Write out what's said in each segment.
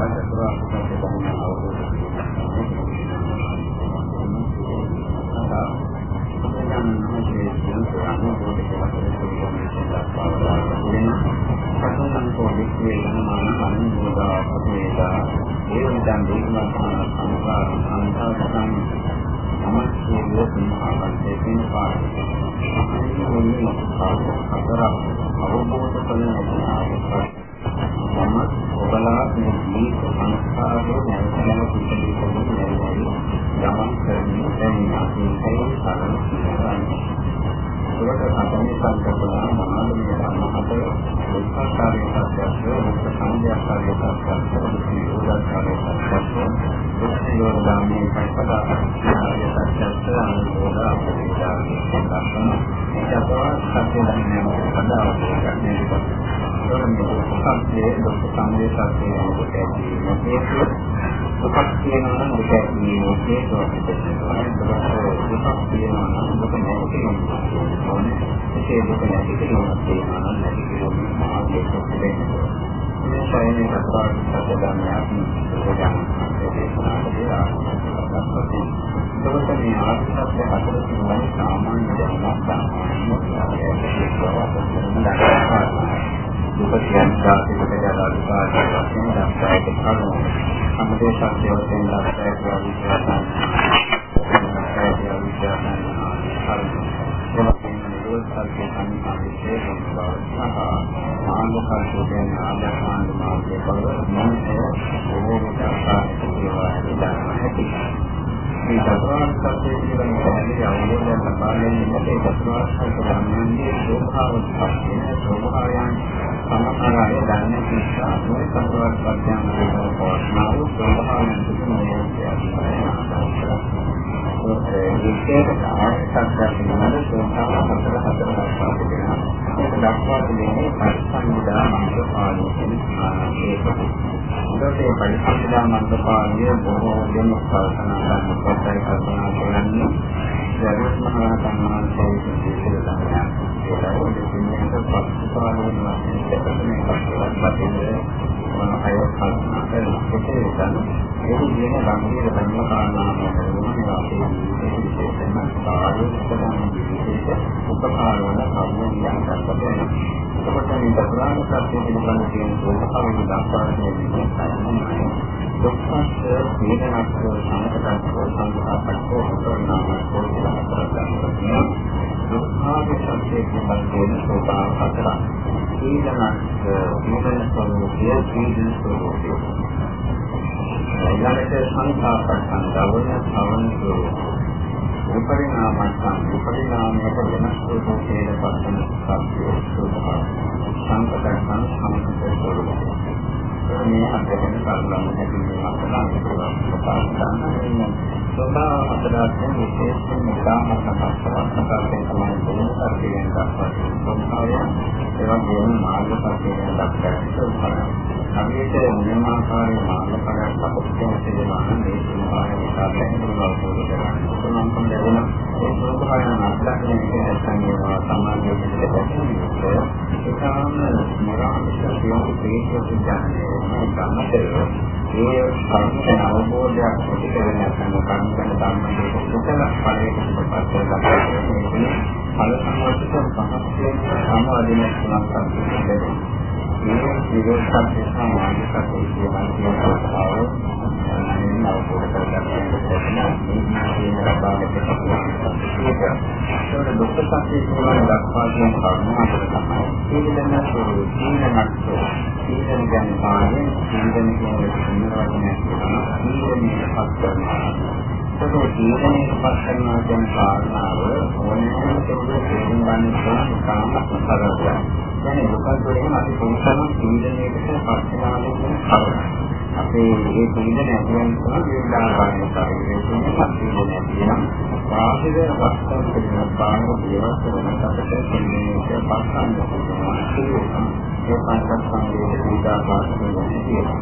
චතුරාර්ය සත්‍ය ධර්ම අවබෝධ සතුන්කෝ විශ්වේ සමාන අනුමෝදා අපේදා ඒවන්තං දීමස්මාන සංසාර සංසාරයන් සමස්තයේ සම්මාවන්තේ පින් පාරේ අතර අවබෝධ කරගන්නා මම ඔබලා මේ ජීවිත සංස්කාරයේ නැවතම පිළිපදින්න යමන් කරන්නේ දැන් අපි කලින් සරණ කරන්නේ. ඒකට අපේ සංකල්පනා මනෝමය ධර්මකට උත්සාහකාරී සත්‍යස්ව මුක්ත සංඥාකාරී සත්‍යස්ව නිරෝධකාරී සත්‍යස්ව උත්සයෝගාමී පරිපදාකාරී සත්‍යස්ව අනුරෝධ අපේදාගේ සත්‍යස්ව ඒකවා සත්‍ය ධර්මයන් පදාවට ගන්නේ සම්පේ දුක් සංදේශ සත්‍යය කොට ඇති මොකේතු දුකක් කියනවා නම් දුක ඇති මොකේතු අපිට දුකක් කියනවා නම් දුක නැති ඕනේ ඒ දුක නැති කියනවා කියනවා නම් නැති කියනවා මාගේ කොටේ මේ ශෛලිය කතාවක් සැදගන්න යන්නේ දේශනාවේදී ආස්වාදයෙන් එතකොට මේ ආස්වාදයේ හතර තුනයි සාමාන්‍ය දැනුමක් තමයි දුක කියන්නේ පිටකට යලා විපාකයක් වශයෙන් දැක්වීමට කරුණු. සම්මේ සත්‍ය වශයෙන් දැක්වීම විශ්වාසයන්. සත්‍ය විශ්වාසයන් කරුණු. එවැනි නිරෝධ සත්‍ය සම්මාදිතේ බව සහ මාර්ගපරිශෝධන ආදාන මාර්ගයේ බව මනසේ ඕනෑම ආකාරයක ඒවා හිතන්න මේ චතුරාර්ය සත්‍ය කියන පැහැදිලි අවබෝධයක් ලබා ගැනීමට ඒ චතුරාර්ය සත්‍ය ධර්මයේ ස්වභාව සත්‍යය ස්වභාවයන් සමහරය දන්න නිසා මේ චතුරාර්ය සත්‍යයන් වල පවස්නාව ස්වභාවයන් තුනේ විශේෂ ආස්තක්යක් වෙනවද ස්වභාව හතර හතර දක්වා තිබෙනවා ඒක දක්වා තිබෙන්නේ පරිසංවිදා මන්ත්‍රපාලී කියන ආකාරයකට ඒකේ පරිසම්පදා මන්දපාලිය බොහෝ දෙනෙක් කල්පනා කරන කොටයි කල්පනා කරන්නේ. ජගත් මහ රහතන් වහන්සේ විශේෂ ධර්මයක්. ඒකයි දෙන්නේ පස්පාලන වශයෙන් දෙපැත්තේ කල්පනා කරන්නේ මම අය කල්පනා කරන කොටේ ගන්න. ඒක කියන ගම්භීර ධර්ම කාරණාවක් වුණා අපේ විශේෂයෙන්ම සායෝග ප්‍රදාන විශේෂ උපකාර වන කර්ම විද්‍යාවක් එතකොට මේ චතුරාර්ය සත්‍ය පිළිබඳ තියෙන සෝමතාවය දක්වාගෙන ඉන්නේ දුක්ඛස්ස වේදනස්ස සංකතස්ස සංඝාතස්ස උපරණාමස්ස කියලා හතරක් ගන්නවා. දුක්ඛාග සත්‍යයේ සම්පූර්ණ ස්වභාව හතර. ඊළඟට නිවන ස්වરૂපය ජීවිත ස්වરૂපය. ඊළඟට සංඛාපස්සන් දවන සමන් ස්වરૂපය. උපරිණාමස්සන් උපරිණාමයට වෙනස් වූ හේල පස්සන සත්‍යයේ ස්වභාව. සංකතයන් සංකත ස්වરૂපය. මේ අධ්‍යයන කරුණු හැකියාව අපලං ප්‍රකාශ කරන සෝතා අතරයෙන් විශේෂයෙන් ඉතාමත් සම්පූර්ණ තමයි දෙන සත්‍යයෙන් දක්වා ස්වභාවය ඒ වගේම මාර්ග සත්‍යයෙන් දක්වා හරියට නියමාකාරී මාර්ගඵලයක් අපිට තියෙනවා නම් මේ සමාන නිසා දැනෙනවා අවබෝධ කරගන්න. පුළුවන් වෙන ඒ සෝභායන අත්දැකීම් කියන සංයෝග සමාජයේ ඉඳලා ඒකම මොරාමික කියන ප්‍රේක්ෂක විඥානයේ ගන්නතර ඒ කර්මයන් අවබෝධයක් ඇති කරගෙන යන කර්මයන් ධර්මයේ කුසල ඵලයකට පත් කරගන්න ඵල සම්පූර්ණ පහත් වෙන සමාධියක් තුනක් සම්පූර්ණ මේ විරෝධයක් නිසා මානසික සත්‍යය කියන ස්වභාවය මනින් අවබෝධ කරගන්න ඒක දුක්ඛ සත්‍ය කියන දක්වා කියන කරුණ හතර තමයි. සීලන ස්වરૂප, සීලනක්ෂ, සීලන ගැනීමෙන් සීලන කියන සිංහවචනය කියනවා. සීලනේ පත් කරනවා. ඒක සීලනේ පත් කරනවා කියන කාරණාව ඕනෑම කෙනෙකුට තේරුම් ගන්න පුළුවන් කාම සතරක්. කියන්නේ මොකක්ද කියන්නේ අපි කොහොමද සීලනයකට පස්සනාලේ කියන කරුණ. අපේ මේ සීලන ඇතුළෙන් තමයි විද්‍යාවාදී කාර්යයේ තියෙන සීලනය කියන බාහිර වස්තුන් කියන බාහිර දේවල් වෙනස් අපිට කියන්නේ පස්සන් දෙනවා. ඒ පංචස්කන්ධයේ විද්‍යාවාදී කියනවා.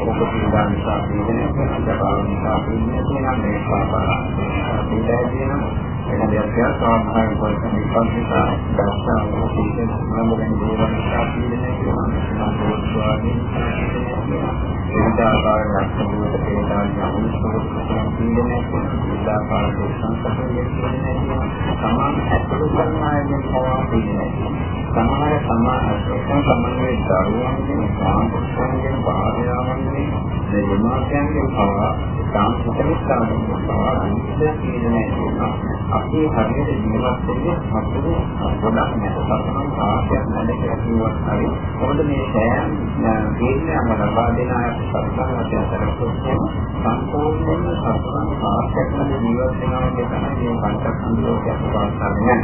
ඔබ පිළිගන්න නිසා සීලනය කරන බව නිසා සීලනය කියන මේ පාපාරා. සීලය කියනවා වෙන දෙයක් කියලා සාමාන්‍ය පොතේ විපස්සනා දර්ශන මොකක්ද නම් ගැන දේවල් සාපීනේ කියනවා නම් දෝෂවාදී ඒක විද්‍යාකාර ලක්ෂණවලට තේරෙනවා යමුසෝකම් පීඩනයක් විද්‍යාකාර සංස්කෘතියක් කියන්නේ සමාන ඇතුළු කරනායකින් පවා පීඩනයක්. සමහර සමාජ සමාජයේ දරුවන්ගේ සාමෘද්ධියෙන් භාර්යාවන්ගේ දෙමාපියන්ගේ පවා සාම්ප්‍රදායික පවා විද්‍යා පීඩනයක් වෙනවා. අපි හරියට ජීවත් වෙන්නේ අපේ ගොඩක් නැතනම් ආශයක් නැද කියලා කිව්වත් හරි. මොකද මේ සෑම වේදනාවක් ලබා දෙන අය සත්‍යවචන කරපොත්තේ සම්පූර්ණයෙන්ම සත්‍යන ආශයක් නැද ජීවත් වෙනවා කියන මේ පංචස්කන්ධෝකයක් පාස්සන්නේ.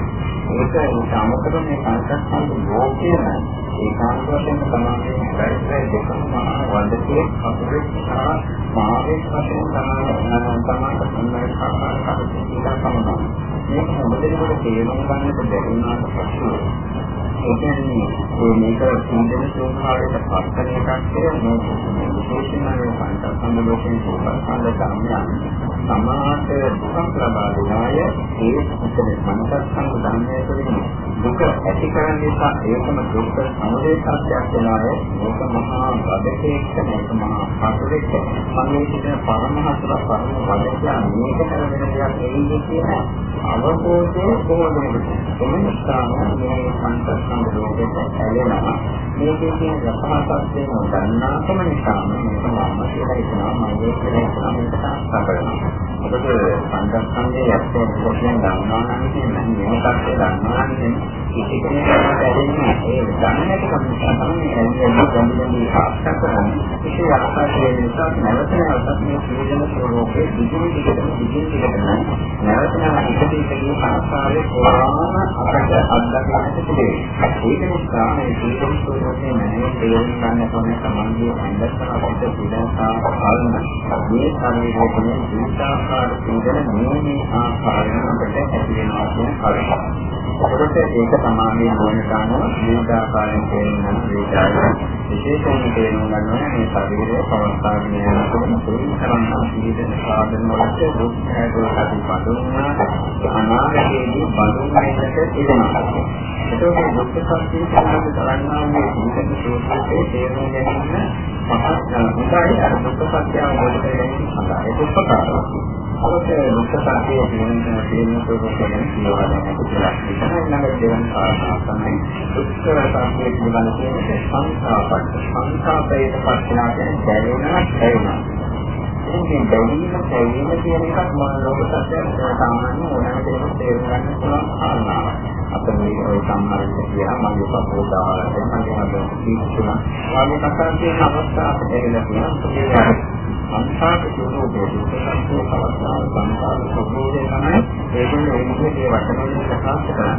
ඒක සාමකත මේ පංචස්කන්ධ ලෝකයේම ඒකාන්ත වශයෙන් තමයි බැරිසයි දෙකම මහා වදකේ අපේ සහ මාගේ වශයෙන් තමයි තමයි තමයි ආකාර කටයුතු කරනවා. මේක හැමදෙනාට තේරුම් ගන්නට බැරි වුණාට පස්සේ ඒ කියන්නේ මේක සම්දෙන සෝභාවයට පස්සන එකක් කියලා මේ විශේෂයෙන්ම පංචස්කන්ධ ලෝකයෙන් සෝභාවල ධර්මයන් සමාහත දුක් ලබා දෙනාය ඒ උත්තර පංචස්කන්ධ ධර්මයේ තුළින් දුක ඇති කරන නිසා ඒකම දුක් සමුදය සත්‍යයක් වෙනාය මේක මහා වදකේක මේක මහා හතරෙක් සංවේදීන පරමහතර පරම වදකයා මේක කරගෙන දෙයක් එන්නේ කියන අවබෝධය කොහොමද එම නිසා මේ පංචස්කන්ධ ලෝකයට ඇලෙනවා මේකේ තියෙන යථාර්ථයෙන් දන්නාකම නිසා මේක මම කියලා හිතනවා මගේ කියලා හිතනවා මේක සාකච්ඡා මොකද පංචස්කන්ධයේ යත්තේ කොහෙන් දන්නවා නම් කියන්නේ මේකත් දන්නවා නම් කිසි කෙනෙකුට ඇලෙන්නේ ඒ දන්නේක තමයි ඇලෙන්නේ ගම්බුනේ ආස්තක කරන්නේ ඒක යථාර්ථයේ නිසා නැවත නැවතත් මේ සියලුම ස්වરૂපේ දිගින් දිගටම දිගින් දිගටම නැවත නැවත ඉදිරියේ ආස්වාදයේ කොරාම අපට අත්දැකීමට තිබේ. ඒක නිසා මේ ජීවන ස්වરૂපේ නැනේ තේරුම් ගන්න ඕනේ සමාජයේ අන්දස්තර අපිට පිළිගන්නා පාලන. මේ ශරීරයේ විස්තරාකාර පීඩන මේ මේ ආකාරයෙන් අපිට ඇති වෙනවා කියන කාරණා. ඒකට ඒක සමාධිය මොනට අනුව විවිධාකාරයෙන් තේරුම් ගන්න විශේෂයෙන් තේරුම් ගන්න මේ ශරීරයේ පවස්ථාගෙන යනකොට තේරුම් ගන්න සාධන වලට දුක් හැදෙලා බඳුන්නා අනාගතයේදී බඳුන් වෙන්නට තිබෙනවා. ඒකෝ දුක් සත්‍ය සමාධි කරන්නා මේ ජීවිත සෝතේ තේරුම් ගැනීම මහත් උදායි අර දුක් සත්‍ය අවබෝධ කරගන්න සඳහා ඒක උපකාරයි. අවශ්‍ය මුක්තතාවයේ තියෙන තියෙන ප්‍රෝග්‍රෑම් කියවලා කියලා. ඊළඟ දෙවන කාරණා තමයි දුක්ඛ සත්‍යයේ පිළිබඳ තියෙන සංස්කාරපත්. සංස්කාරයේ පස්සනා කියන්නේ දැනෙනවා දැනෙනවා. ඉතින් බැලීම දැනීම කියන එකක් මම ලෝක සත්‍යයට සාමාන්‍ය ඕනෑම කෙනෙකුට තේරුම් ගන්න පුළුවන් කාරණාවක්. අපේ මේ ඔය සම්මානිත කියලා මගේ පපුව දාලා මගේ හද කිච්චුණා. වගේ කතා කියන අවස්ථාවක් ඇවිල්ලා තියෙනවා. සංස්කාර ස්වરૂපයේ දුක්ඛ පවස්නාව සංස්කාර ස්වરૂපයේ තමයි ඒකෙන් ඒ විදිහේ වචනෙන් ප්‍රකාශ කරන්නේ.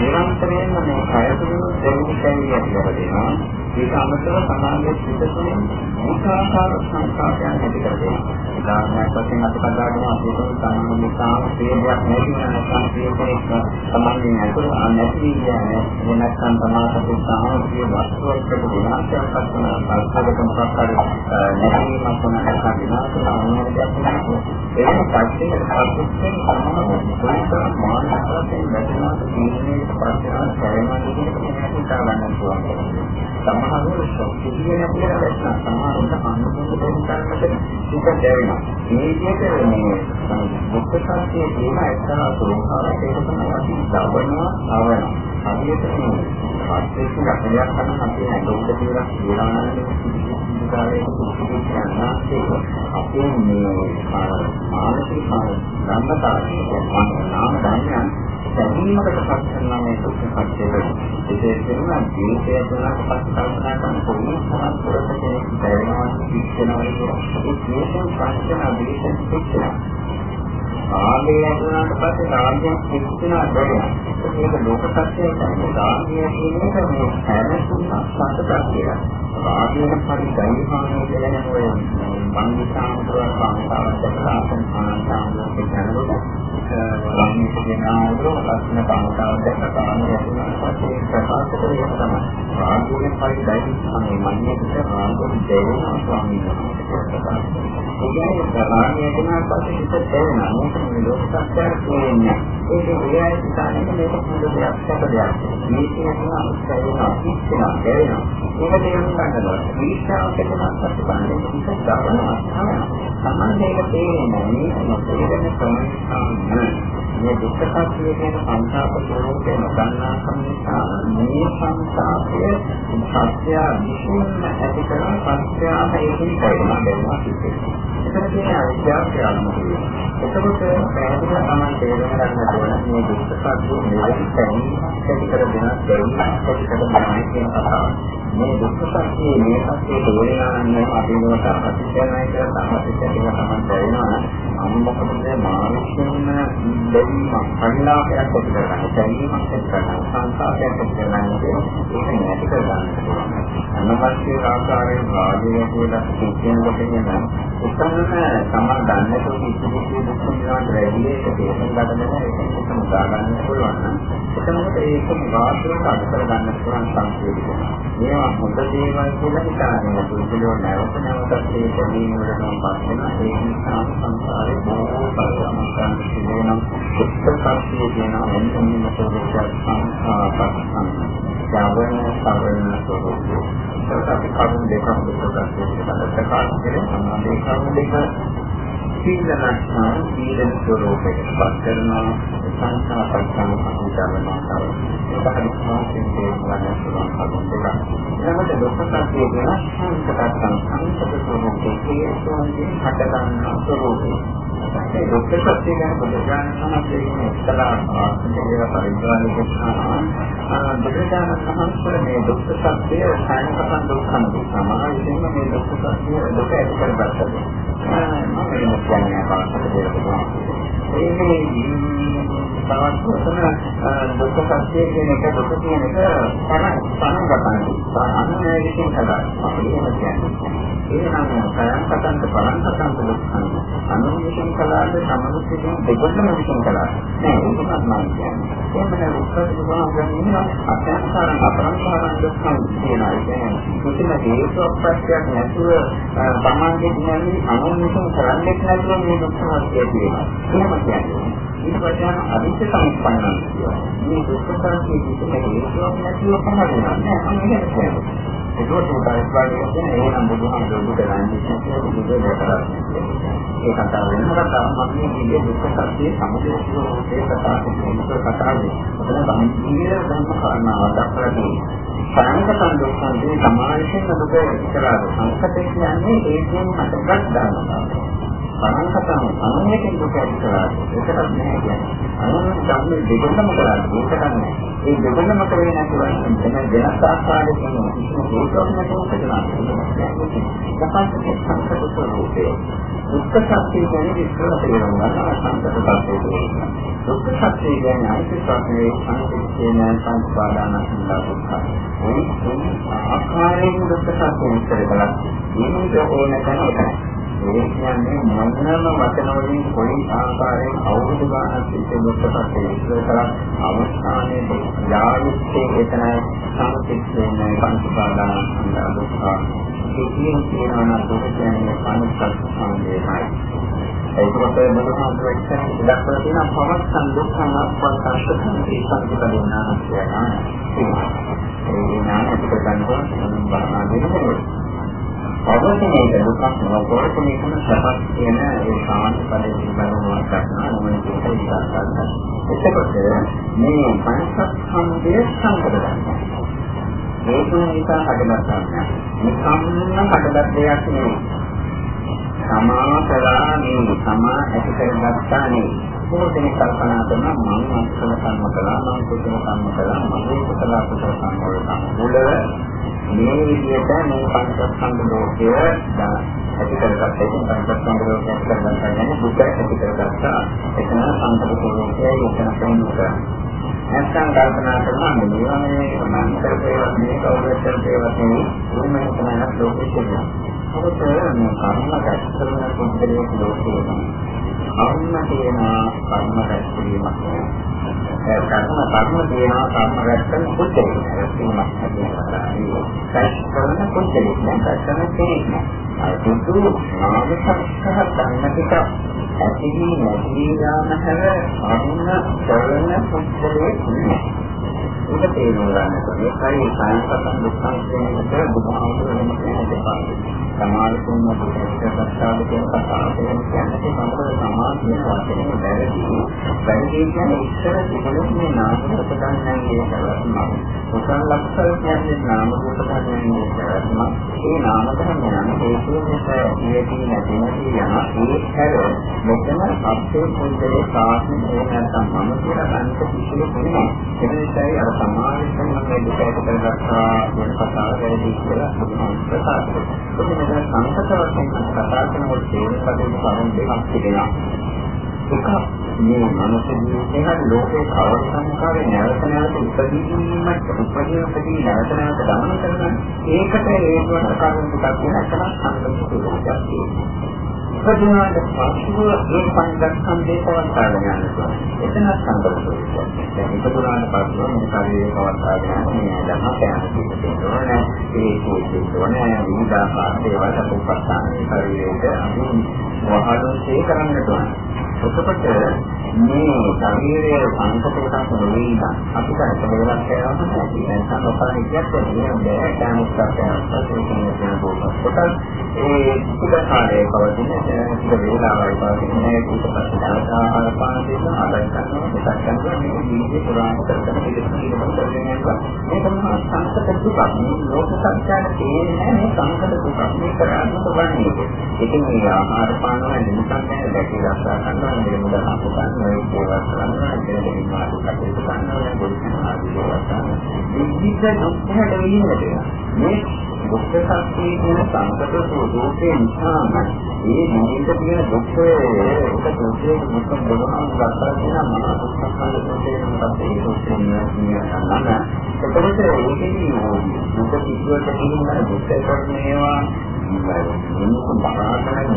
නිරන්තරයෙන්ම මේ කය තුළ දෙවි කැවියක් ලැබෙනවා. ඒක අමතරව සමාජයේ පිටතුලින් විකාශාර සංස්කාරයන් ඇති කරගන්නවා. උදාහරණයක් වශයෙන් අපි කතා කරන අපේ සාමාන්‍ය නිසා ප්‍රේමයක් නැති නැත්නම් ප්‍රේමයක් සමාජයෙන් අතුරු නැති කියන්නේ නැත්නම් සමාජයේ සාමාජික වස්තුවකට විනාශයක් කරන සංස්කාරකම් ප්‍රකාරය නැතිවීමක් වන එක විනාශ සාමාන්‍යයක් නෙවෙයි. ඒක පස්සේ අත්‍යවශ්‍යම සමාන පොලිස් මානසිකයෙන් වැටෙනවා කියන්නේ පස්සේ කරනවා කියන එක හිතාගන්න පුළුවන්. සමහරවල් ශක්තිය නැතිව දැක්කම සමහරවල් අනුකූල දෙයක් සුඛ දැවෙනවා. මේ විදිහට මේ මුක්ත සංකේ කියන එක්තරා ස්වභාවයක් ඒක තමයි අපි දවනවා අවනවා. හරියට මේ ආස්තික ලක්ෂණයක් ගන්න අපි ඇඟුඩ කියලා කියනවා නම් කාලේ කුකුච්චානාසේ අපේ මේ මානසික ධර්මතාවය කියන්නේ නාම ධර්මයන් දැනීමකට පත් කරන මේ දුක් සත්‍යවල විශේෂයෙන්ම ජීවිතය තුළ පස් කල්පනා කරන පොඩි සමස්තක කෙනෙක් දැනෙනවා කිච්චනවා කියන ඒ ජීවිතය සංස්කරණ අධිෂ්ඨ පිටනවා ආලේ ඇතුණාට පස්සේ රාගයක් පිටිනා බැහැ. ඒක ලෝක සත්‍යය තමයි. රාගය කියන එක මේ හැරෙන්න සත්‍යයක් කියලා. රාගයෙන් පරිදයිහාන කියන ඔය මන්දිසාන්තර කාන්තාවන් දැකලා ආසන්නාන්තාවන් කියනකොට රාගය කියන ආවරෝ ලක්ෂණ කාන්තාවන් දැකලා ආන්නේ ප්‍රකාශ කරේ තමයි. රාගයෙන් පරිදයිහාන මන්නේ රාගයෙන් දෙවෙනි ස්වාමීන් වහන්සේ. ඒ කියන්නේ රාගය කියන පස්සේ හිත දෙවෙනා මේ ලෝක සත්‍යයක් කියන්නේ. ඒක වියයි ස්ථානයේ මේක පොදු දෙයක් සැප දෙයක්. මේ කියන අනුස්සයන ඉස්සෙනා දැවෙනවා. ඒක තේරුම් ගන්නවා. විශ්වාස කරනවා සත්‍යපන්නේ දවනවා. සම්මතයක තේරෙන්නේ මේ තේරෙන සම්පූර්ණ මේ දුක්ඛ සත්‍ය කියන සංසාර ස්වરૂපේ නොදන්නා නිසා මේ සංසාරය සත්‍ය විශ්ින්න ඇති කරන සත්‍යම ඒකෙන් පරිණාම වෙනවා කියන්නේ. එතන තියෙන අවිද්‍යාව ප්‍රාණිකය. එතකොට පැහැදිලිව තමයි තේරුම් ගන්න ඕන මේ දුක්ඛ සත්‍ය නිරෝධ තැනි ඇති කර දෙන දෙයක් ඇති කර දෙනවා කියන කතාව. මේ දුක්ඛ සත්‍ය මේ සත්‍ය තේරෙනවා නම් අපි මොකක්ද අපිට කියනවා කියලා තමයි තමයි තේරෙනවා. අනුමතකද මානසිකම දෙවීමක් පරිලාපයක් ඇති කරගන්න, දැනීමක් ඇති කරගන්න, සංස්කාරයක් ඇති කරගන්න ඒක නැති කරගන්න පුළුවන්. අනවශ්‍ය ආකාරයෙන් රාගය කියලා කියන කොට කියන උත්සන්න සමහර දන්නට කිසිදු දුක් නිරාන්ත වැඩි ඒක තේරුම් ගන්න ඒක මුදා ගන්න පුළුවන් නම් එතකොට ඒක වාස්තුවට අද කරගන්න පුළුවන් සංකේතයක්. මේවා හොඳ දේවල් කියලා හිතාගෙන පුදුලෝ නැවත නැවතත් ඒ දෙවීම වලටම පස් වෙන ඒ නිසා සංසාරේ බොහෝ පරිසම්පන්න සිදුවන උත්පත්තිය කියන එන්නෙම ස්වરૂපයක් සංස්කාරපස්සන්. යවන සවන ස්වરૂපය. ඒකට අපි කරුණු දෙකක් දෙකක් ප්‍රකාශ කරේ. මේ කරුණු දෙක تین دنچنا سو روپئے کام ڈاکٹر ساتھ میں ڈاکٹر ساتھوں کا මම මේ කියන්නේ පාස්කර දෙයක්. ඒකේ තවත් කොතන දුක්ඛ සත්‍ය කියන එක දුක කියන එක තරම් සංගතයි. අන්නේ විසින් කළා. අපි එහෙම කියන්නේ. ඒනම් සයන්කතන්ත පරන්කතන්ත දුක්ඛං. අනුවිසින් කළාද සමනුසිතින් දෙකොල්ලම විසින් කළා. නෑ ඒකත් මම කියන්නේ. එහෙමනම් උත්තර දුකම අත්‍යන්තරං අපරංකාරං දුක්ඛං කියනවා. ඒ කියන්නේ මුලින්ම හේතු අප්‍රත්‍යක් නැතුව තමන්ගේ දිනන්නේ අනුවිසින් කරන්නේ නැතුව මේ දුක්ඛ සත්‍ය කියනවා. එහෙම කියන්නේ. ඊට පස්සේ අවිච්ඡ සම්පන්නන් කියනවා. මේ දුක්ඛ සත්‍ය කිසිම හේතුවක් නැතිව පහළ වෙනවා. නෑ අන්න ඒක කියන්නේ. ඒකෝට උදාහරණයක් වශයෙන් එහෙනම් බුදුහාමුදුරුවෝ කරන්නේ කියලා බුදු දෙකලා. ඒ කතාව වෙන කතාවක් මම මේ කියන්නේ දුක්ඛ සත්‍ය සමුදය ඒ කතාව කියන කතාවේ. ඔතන සම්පූර්ණ ධර්ම කාරණාවක් දක්වලා තියෙනවා. සංකතන් දුක්ඛන්දී සමාජයෙන් දුක ඉස්සරහට සංකතේ කියන්නේ ඒකෙන් හටගත් ධර්මතාවය. සංකතන අනුමයෙන් දුක ඇති කරා. ඒකත් නෑ කියන්නේ. අනුමයෙන් ධර්ම දෙකම කරා. ඒකත් නෑ ඒ දෙකම කරේ නැතුව එන වෙනස් ආකාරයකින් ඒකක් නැතුව කරනවා. ඒක සංකත ස්වરૂපේ දුක්ඛ සත්‍ය කියන්නේ විස්තර තේරුම් ගන්න සංකත සත්‍යය දුක්ඛ සත්‍ය කියන්නේ අනිත්‍යත්වයේ අනිත්‍යයෙන් සංස්පාදාන සම්ලා දුක්ඛ. ඒ ආකාරයෙන් දුක්ඛ සත්‍ය විස්තර කළා මේක ඕන කරන එකයි. ඒ කියන්නේ මොනම වචන වලින් කොයි ආකාරයෙන් අවුරුදු ගානක් තිස්සේ දුක්කට ඉස්සර කරා අවස්ථානයේ යාවිත්තේ එතන සංකීර්ණ පංචපාදාන දුක්ඛ සිහින් කියනවා දුක කියන්නේ අනුස්සත් සංදේශයි ඒකත් මොනවාද එක්කෙනෙක් දක්වලා තියෙන පවස්සන් දුක්ඛම අපස්සන් ඒ සංකීර්ණ කියනවා ඒ නාමක ගන්නවා මොනවා බාහනා අවබෝධයේ දුකක් නොවන මේකම සපස් කියන ඒ සාමාන්‍ය පදේ පිළිබඳව කරනවා මොන දෙයක් ඉස්සරහට. එතකොට මේ පංචස්කන්ධය සංකල්පය. මේක නිසා හටගන්නවා. නිකම්ම හටගත් දෙයක් නෙවෙයි. සමා කරා මේ සමා ඇති කරගත්තා නෙවෙයි. බොහෝ දෙනෙක් කල්පනා කරනවා මම අකුසල කර්ම කළා මම කුසල කර්ම කළා මම කුසල කුසල කර්ම වල සම්මුල මේ විදිහට මේ පංචස්කන්ධ ලෝකය ඇති කරගත්ත එක පංචස්කන්ධ ලෝකය ඇති කරගත්තා කියන්නේ දුක ඇති කරගත්තා එතන සංකල්ප ලෝකය එතන ප්‍රමුඛ නැත්නම් කල්පනා කරනවා මේවා මේ සමාන කරේවත් මේ කවුරුත් කරේවත් නෙවෙයි මේ තමයි ලෝකෙ කියන්නේ. ඔබට මේ කර්ම ගැස්තරන පොඩ්ඩේ ලෝකේ කර්ම තියෙනවා කර්ම රැස් කිරීමක් ඒ කර්ම කර්ම තියෙනවා කර්ම රැස් කරන පුද්ගලයෙක් රැස්වීමක් හැදෙනවා ඒක කරන පුද්ගලයෙක් නෑ කරන කෙනෙක් නෑ අර දුතු නාම සත්‍යහ ධර්මතික ඇතිවි නැති යාම හැර අන්න කරන පුද්ගලයෙක් නෑ ඒක තේරුම් ගන්නට මේකයි සංස්කෘතන් දුක්ඛං කියන එක බුදුහාමුදුරුවෝ කියන දෙපා. සමාධිකුණ දුක්ඛස්සාද කියන කතාව කියන්නේ සම්පූර්ණ සමාධිය වශයෙන් බැරදී බැරදී කියන්නේ ඉස්සර තිබුණු මේ නාම රූප ධර්මයන්ගේ කරවීම. කුසල ලක්ෂණ කියන්නේ නාම රූප ධර්මයන්ගේ කරවීම. ඒ නාම ධර්මයන් හේතු නිසා ඇතිවෙති නැති නැති යන ඒ හැර මෙතන අපේ පුද්ගලයේ සාසන නැත්නම් මම කියලා ගන්න කිසිම කෙනෙක්. ඒ නිසායි අර සමාජයෙන් මේ දෙකකට කරගත්තා වෙන කතාව වැරදි කියලා බුදුහාමුදුරුවෝ ප්‍රකාශ කළා. ඒක මෙතන සංකත වශයෙන් කතා කරනකොට තේරුම් ගන්න කරුණු දෙකක් තිබෙනවා. එක මේ මනස ජීවිතේ හරි ලෝකේ කවර සංකාරේ නැවත නැවත ඉපදීමක් උපදී උපදී නැවත නැවත ගමන කරන ඒකට හේතු වන කරුණු ටිකක් වෙනකම සංකල්ප ස්වරූපයක් තියෙනවා. උපදිනාට පසුව ඒ පංචස්කන්ධේ පවත්වාගෙන යනවා. එතන සංකල්පයක්. දැන් උපදිනාට පසුව මේ ශරීරය පවත්වාගෙන යන්නේ ධර්ම කයන පිටේතෝනේ ඒ කෝෂේතෝනේ විවිධාකාර දේවල් අපුප්පස්ථාන ශරීරයට අපි වහලෝසේ කරන්නට ඕන. එතකොට මේ ශරීරයේ සංකල්පයක් නොවේ අපිට හදවතක් කරනවා නැති නැත්නම් ඔපරණ කියන්නේ මේ දැනගන්න ඉස්සරහට කොටස් ඒ සුදකාරයේ පවතින ටික වේලාවයි පවතින මේ ඊට පස්සේ ආහාර පාන දෙන්න ආදාය කරනවා දෙකක් කරනවා මේ ජීවිතේ පුරාම කරන පිළිතුරු කරනවා මේක මහා සංකත දුකක්. මේ ලෝක සත්‍යන තේරෙන්නේ මේ සංකත දුකක්. මේ කරන්නේ කොහොමද ඉතින් මේ ආහාර පාන වල නිකන් නැහැ දැකී රසා කරනවා මේ මුදල් අපු ගන්න ඒ සේවා කරනවා ඒ මාතු කටයුතු කරනවා පොලිසිය ආදී දේවල් කරනවා විවිධ දුක් හැදෙන්නේ මේ දුක්ඛ සත්‍ය කියන සංකත ස්වરૂපේ නිසා ඒ නිමිත තියෙන දුක්ඛය ඒක දුක්ඛයේ මුත්තම් බලහන් ගන්නවා කියන මහා දුක්ඛ සංකල්පයේ මොකක්ද ඒ දුක්ඛය නම එතකොට ඒකෙදි මොකද කිව්වට කියන දුක්ඛ කර්මේවා මොනකම් බාරගෙන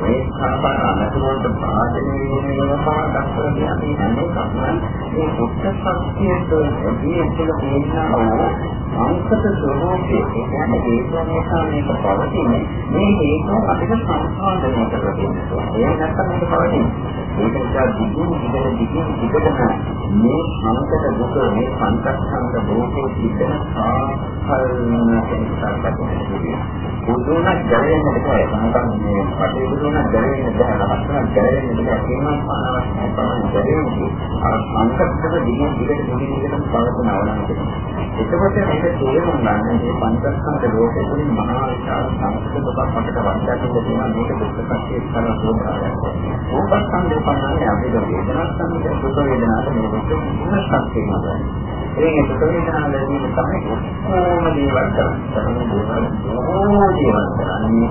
මේ කාපාර අනතුරට භාජනය වෙනවා දක්වලා කියන්නේ හැම එකක්ම ඒ දුක්ඛ සත්‍යයේ මේ තුළ තියෙනා අංකත ස්වરૂපයේ කියන්නේ හේතුන් නිසා මේක පවතින්නේ මේ හේතුව අපිට සංස්කාරණය කරලා තියෙනවා ඒ නැත්නම් මේක පවතින්නේ ඒක නිසා දිගින් දිගට දිගින් දිගටම මේ අංකත දුක මේ සංකප්පංග භෝගයේ තිබෙන සාකල්න සංස්කාරකම් බුදුන ජලයෙන් දෙකයි සංකම් මේ පටේ බුදුන ජලයෙන් දෙකයි ලක්ෂණ ජලයෙන් දෙකයි කියනවා පානවස්නේ පාන ජලයෙන් අර සංකප්පක දිගින් දිගට දිගින් දිගට පවතිනවා නම් එතකොට මේක තේරුම් ගන්න මේ පංචස්කන්ධ ලෝකෙ තුලින් මහා විශාල සංස්කෘත දෙකක් අපිට වර්ධනය වෙනවා මේක දුක්ඛ සත්‍යයේ කරන සෝදායක්. රූපස්කන්ධය පන්නන්නේ අපිට වේදනාස්කන්ධය දුක වේදනාවට මේ දුක සත්‍යය මතයි. ඒ දුක වේදනාව ලැබීම තමයි කොහොම දේවල් කරන්නේ. දේවල් ඕන දේවල් කරන්නේ.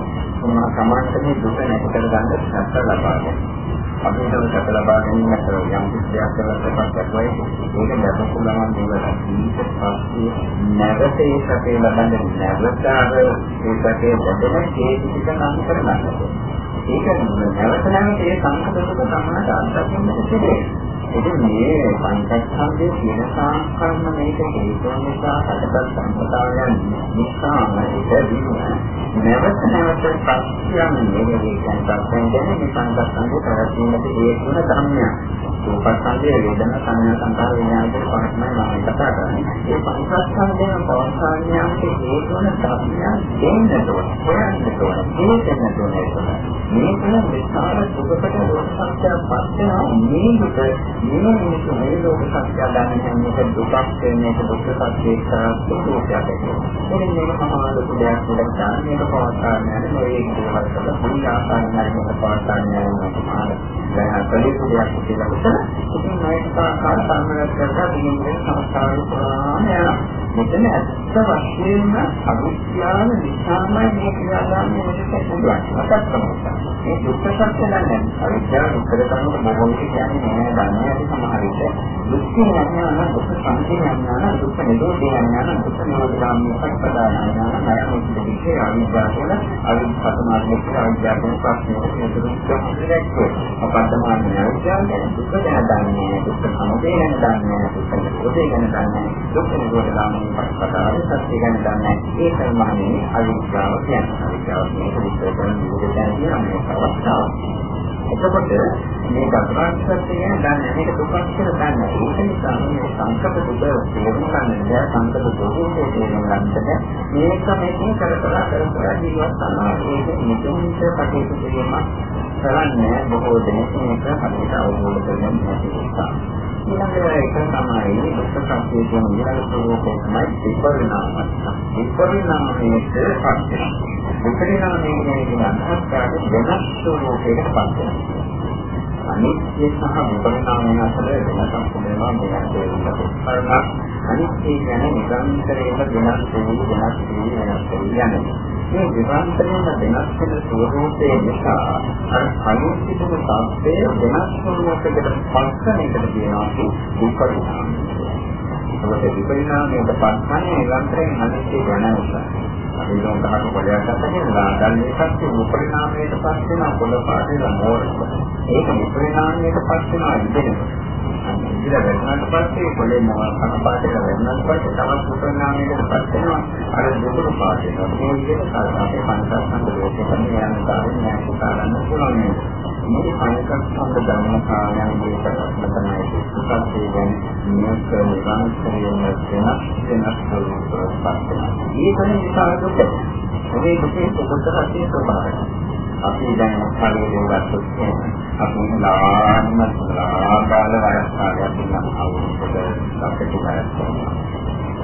සමාජයේ දුක නැති කර ගන්න සත්‍ය ලබා ගන්න. අපි හිතන සැප ලබා ගැනීමට යම් කිසි දෙයක් කරලා සැපක් ලැබුවයි ඒක ලැබපු ගමන් දේවල් ඊට පස්සේ නැවත ඒ සැපේ ලබන්න නැවත අර ඒ සැපේ ලැබෙන හේතු ටික නම් කරගන්න. ඒක නැවත නැවත ඒ සංකල්පක තමයි අත්දැකීම් දෙන්නේ. ඉතින් මේ පංචස්කන්ධයේ කියන සංස්කරණ මේක හේතු නිසා හටගත් සම්පතාවයන් නිසා මේක නැවත නැවත සත්‍යයන් නෙවෙයි කියන සත්‍යයෙන් මේ පංචස්කන්ධය ප්‍රවැත්මට හේතු වෙන ධර්මයක්. රූපස්කන්ධය වේදනා සංඥා සංකාර විඥාන කියන පහක්මයි මම කතා කරන්නේ. මේ පංචස්කන්ධයන් පවස්සාන්‍යන්ට හේතු වෙන ධර්මයන් දෙන්නට ඕන, හොයන්නට ඕන, හේතෙන්නට ඕන ඒක. මේක විස්තර සුබකට රෝගසත්‍යයක් පස්සෙනා මේකට මේ මේක මේ ලෝක සත්‍ය දැනගෙන මේක දුකක් මේක දුක්ඛ සත්‍යයක් කරත් දුකයක් ඒක මේක මහා ලොකු දෙයක් කියලා ගන්න මේක පවස්සාන්‍යන්ට මේ දේවල් වල පුරි ආකාරයෙන් මේක පවස්සාන්‍යන්ට මහා දැන් කලිපුරයක් කියලා ඉතින් මේක ආකාර සම්මත කරලා දිනින් සංස්කාර පුරාණ යනවා. මෙතන ඇත්ත වශයෙන්ම අවිද්‍යාව නිසාමයි මේ ක්‍රියාදාමය වෙන්නේ පුළුවන්. මතක් කරගන්න. මේ දුක්ඛ සත්‍ය නැහැ. අවිද්‍යාව උත්තර කරනකොට බොහෝ විට කියන්නේ නෑ දන්නේ නැති සමහර විට. දුක්ඛ යනවා දුක්ඛ සංකේ යනවා දුක්ඛ නිරෝධය යනවා දුක්ඛ නිරෝධගාමී සත්‍යදාන යනවා නැත්නම් දෙකේ අවිද්‍යාව කියන අවිද්‍යාවමාත්මික අවිද්‍යාව කියන ප්‍රශ්නයට හේතුවක් දැක්කේ. අපද්දමාන අවිද්‍යාව කියන්නේ දුක්ඛ ගැන දන්නේ දුක්ඛ සමුදය ගැන දන්නේ දුක්ඛ නිරෝධය ගැන දන්නේ දුක්ඛ නිරෝධගාමී කතාවේ සත්‍ය ගැන දන්නේ ඒ සම්මානයේ අවිද්‍යාව කියන්නේ අවිද්‍යාව මේක විස්තර කරන විදිහට කියන මේ අවස්ථාව. එතකොට මේ චතුරාර්ය සත්‍ය ගැන දන්නේ මේක දුකක් කියලා දන්නේ. ඒක නිසා මේ සංකප්ප දුක තේරුම් ගන්න බැහැ. සංකප්ප දුකේ තේරුම් ගන්නට මේක මේකෙන් කරකලා කරකලා ජීවත් වෙනවා. ඒක නිතරම කටයුතු කිරීමක් කරන්නේ බොහෝ දෙනෙක් මේක හරියට අවබෝධ කරගන්න නැති නිසා. ඊළඟට ඒක තමයි දුක්ඛ සත්‍ය කියන ඊළඟ ස්වરૂපය තමයි විපරිණාමය. විපරිණාමයේ පස්සේ විපරිණාමයේ කියන අර්ථය වෙනස් ස්වરૂපයකට පස්සේ අනිත්‍ය සහ විපරිණාමය අතර වෙනසක් තිබෙනවා මේ අතේ. අනිත්‍ය කියන්නේ නිරන්තරයෙන්ම වෙනස් වෙන වෙනස් වෙන වෙනස් වෙන යන්නේ. මේ විවන්තනයෙන් වෙනස් වෙන ස්වરૂපයේ නිසා අර කලින් තිබුණු සත්‍යය වෙනස් ස්වરૂපයකට පස්සන එකට කියනවා විපරිණාමය. ඒකට විපරිණාමයට පස්සන්නේ නිරන්තරයෙන් අනිත්‍ය වෙනවා. අපි ලෝක ගහක පොළයක් ගන්නවා දැන් ඒකත් විපරිණාමයට පස් වෙන පොළ පාටේ නෝරක. ඒක විපරිණාමයට පස් වෙනවා ඉතින් ඉතින් වැටුණාට පස්සේ පොළේ මොකක් පාටක වැටුණාට පස්සේ තවත් උපනාමයකට පත් වෙනවා අර දුකට පාට වෙනවා මේ විදිහට අපේ පංචස්කන්ධ ලෝකෙ තමයි යන කාරණේ නෑ කරන්න පුළුවන් මේ පංචස්කන්ධ ධර්ම කාරණාවේ ප්‍රශ්න තමයි සුපස්සේ දැන් නියත නිරන්තරයෙන්ම වෙනස් වෙනස් ස්වරූපයක් පත් වෙනවා ඒකනේ විකාර දුක මේ දුකේ සුපතරයේ ස්වභාවය අපි දැන් පරිදි ගත්තොත් අපි ලාන්න ලාබාල වයස් කාලයක් ඉන්න අවුරුද්දකට අපිට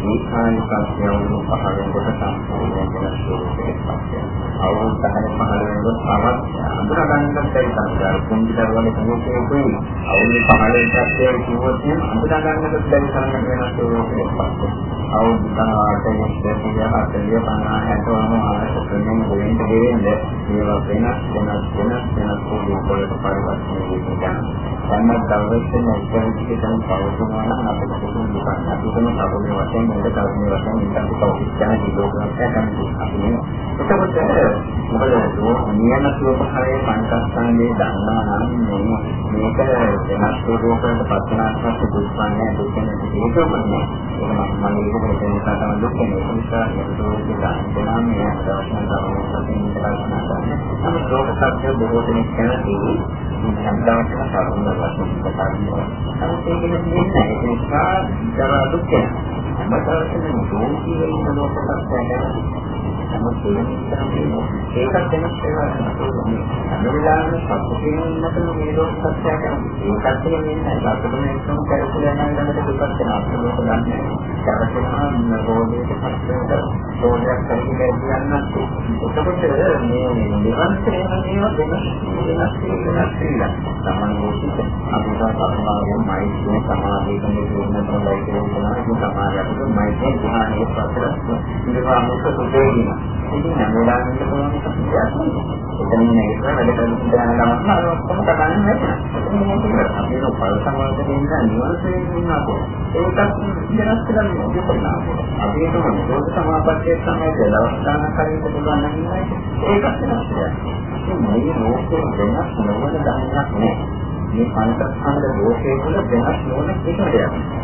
වයස් කරනවා. මේ කාණිකස්ය වුණු පහළෙන් කොට සම්පූර්ණ වෙන ස්වරූපයක් පස්සේ. අවුරුදු 10 15 කොට තවත් අඳුර ගන්නත් බැරි සංස්කාර කුංචි දරුවනේ කෙනෙකුයි අවුරුදු 15 පස්සේ කිව්වොත් අඳුර ගන්නත් බැරි සංස්කාර වෙන ස්වරූපයක් පස්සේ. අවුරුදු 18 20 40 50 60 ආකාර ක්‍රමෙන් වෙන්න දෙන්නේ ඒවා වෙනස් වෙනස් වෙනස් වෙනස් වූ වලට පරිවර්තනය වෙනවා. සම්මත දවසෙන් එක්කෙනෙක්ගේ තම පවතුනවා නම් අපිට පුළුවන් දුකක් අපිටම කවුරුම වශයෙන් නේද කවුරුම වශයෙන් ඉඳන් කවුරුත් යන දීලෝකයක් ගන්න අපි එතකොට මොකද නියම ස්වභාවයේ පංචස්කන්ධයේ දන්නවා නම් මේක වෙනස් ස්වරූපයකට පස්සනාත්මක දුක්ඛන්නේ දුක්ඛනේ ඒකමනේ ඒක මම මම ඒක නිසා තමයි දුක්ඛනේ ඒ නිසා ඒක දුකේ ගන්නවා මේ අවශ්‍යම තමයි සතින් කල්පනා කරන්නේ නමුත් ලෝක සත්‍ය බොහෝ දෙනෙක් කැමති සම්දාවක සාරුණ වශයෙන් කතා කරනවා නමුත් ඒක නෙමෙයි ඒක නිසා දරා දුක්ඛ මතරයෙන් දුකී වෙන ලෝක සත්‍යය නමුත් ඒකත් වෙනස් වෙනවා. අනුවිලාන සත්‍යයෙන් ඉන්නකම මේ ලෝක සත්‍යය කරන්නේ. ඒකත් වෙන්නේ නැහැ. අපිට මේකම කරලා යන ළඟට දුකක් වෙනවා. ඒක ගන්න. කරකෙනා රෝගයක පස්සෙන්ට රෝගයක් කරගෙන කියන්නත්. එතකොට මේ නිරන්තරයෙන් මේවා වෙනස් වෙනස් වෙනස් වෙනවා. සමන්වෝසිත අපිට සමාධිය මෛත්‍රිය සමාධිය කියන දෙන්න තමයි කියනවා. ඒක සමාධිය අපිට මෛත්‍රිය ධ්‍යානයේ පස්සේ ඉඳලා මොකද දෙන්නේ. ඉතින් නම් වෙලාවෙත් පුළුවන් කතියක් එතනින් මේක වැඩ කරන දාන ගමන් අර ඔක්කොම කඩන්න නැත්නම් අපි රොපල් සමාජයේ ඉන්න නිවසේ ඉන්නකෝ. ඒකත් වෙනස් කරන්න දෙපළා අපි ඒක මොකද සමාපත්තිය තමයි දලවස්ථාන කරින්න පුළුවන් නම් ඒකත් වෙනස් කරන්න මේ ලෝකෙ වෙනස් නොවන ධර්මයක් නෑ. මේ පංචස්කන්ධ ලෝකයේ තුල වෙනස් නොවන එක දෙයක්.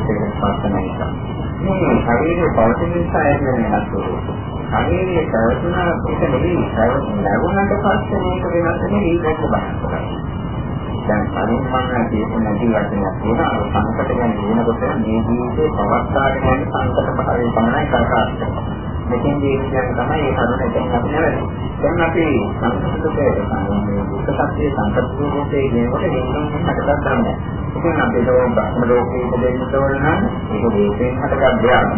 ලෝකයෙන් පස්සන නිසා. මේ ශරීරයේ පවතින නිසා ඒක වෙනස් වෙනවා. ශරීරයේ පැවතුන එක නෙවෙයි පැවතුන ලැබුණාට පස්සේ මේක වෙනස් වෙන්නේ ඊට බලන්න. දැන් කලින් මම කියපු නැති වචනයක් තියෙනවා අර සංකත ගැන කියනකොට මේ ජීවිතේ පවත්වාගෙන යන සංකත පහරේ පමණයි කතා කරන්නේ. මෙතෙන් කියන්නේ තමයි ඒ කරුණ දැන් අපි නැරෙන්නේ. දැන් අපි සංස්කෘතිකයේ සම්බන්ධ දුක්ඛ සංකල්ප රූපේ කියනකොට හේතුන් හටගත් ගන්න. ඉතින් අපි ඒක බ්‍රහ්ම ලෝකයේ ඉඳෙන්න ඕන නම් ඒක දේශයෙන් හටගත් දෙයක්.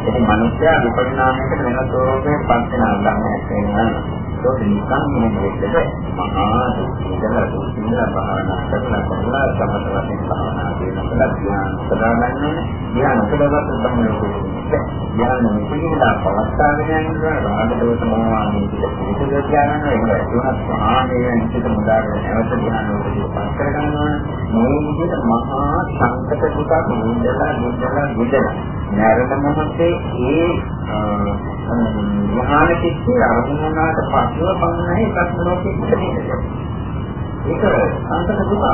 ඉතින් මිනිස්යා විපරිණාමයකට වෙනස් ස්වරූපයක් පත් වෙන අංගයක් වෙනවා. ඒක නිකන් නෙමෙයි මහා දුක්ඛිතල දුක්ඛිතල භාවනා කරලා කරලා සමත වශයෙන් භාවනා කරනකොට ධ්‍යාන සදාගන්න ධ්‍යාන උපදවත් බඳිනවා ධ්‍යාන මෙතනලා පවස්තාගෙන යනවා රාග දෝෂ මොහාමී පිළිතුරු ධ්‍යාන ඒක ඒවත් ආමයෙන් සිට මුදාගෙන නැවත ධ්‍යාන උපදී පස් කර ගන්නවා මේ විදිහට මහා සංකත දුක නිදලා නිදලා නිදලා නැරෙන මොහොතේ ඒ මහාන කිච්චේ අරමුණාට පස්සව පමණයි සත්‍වලෝකෙ ඉඳලා ඒක සංකත දුක.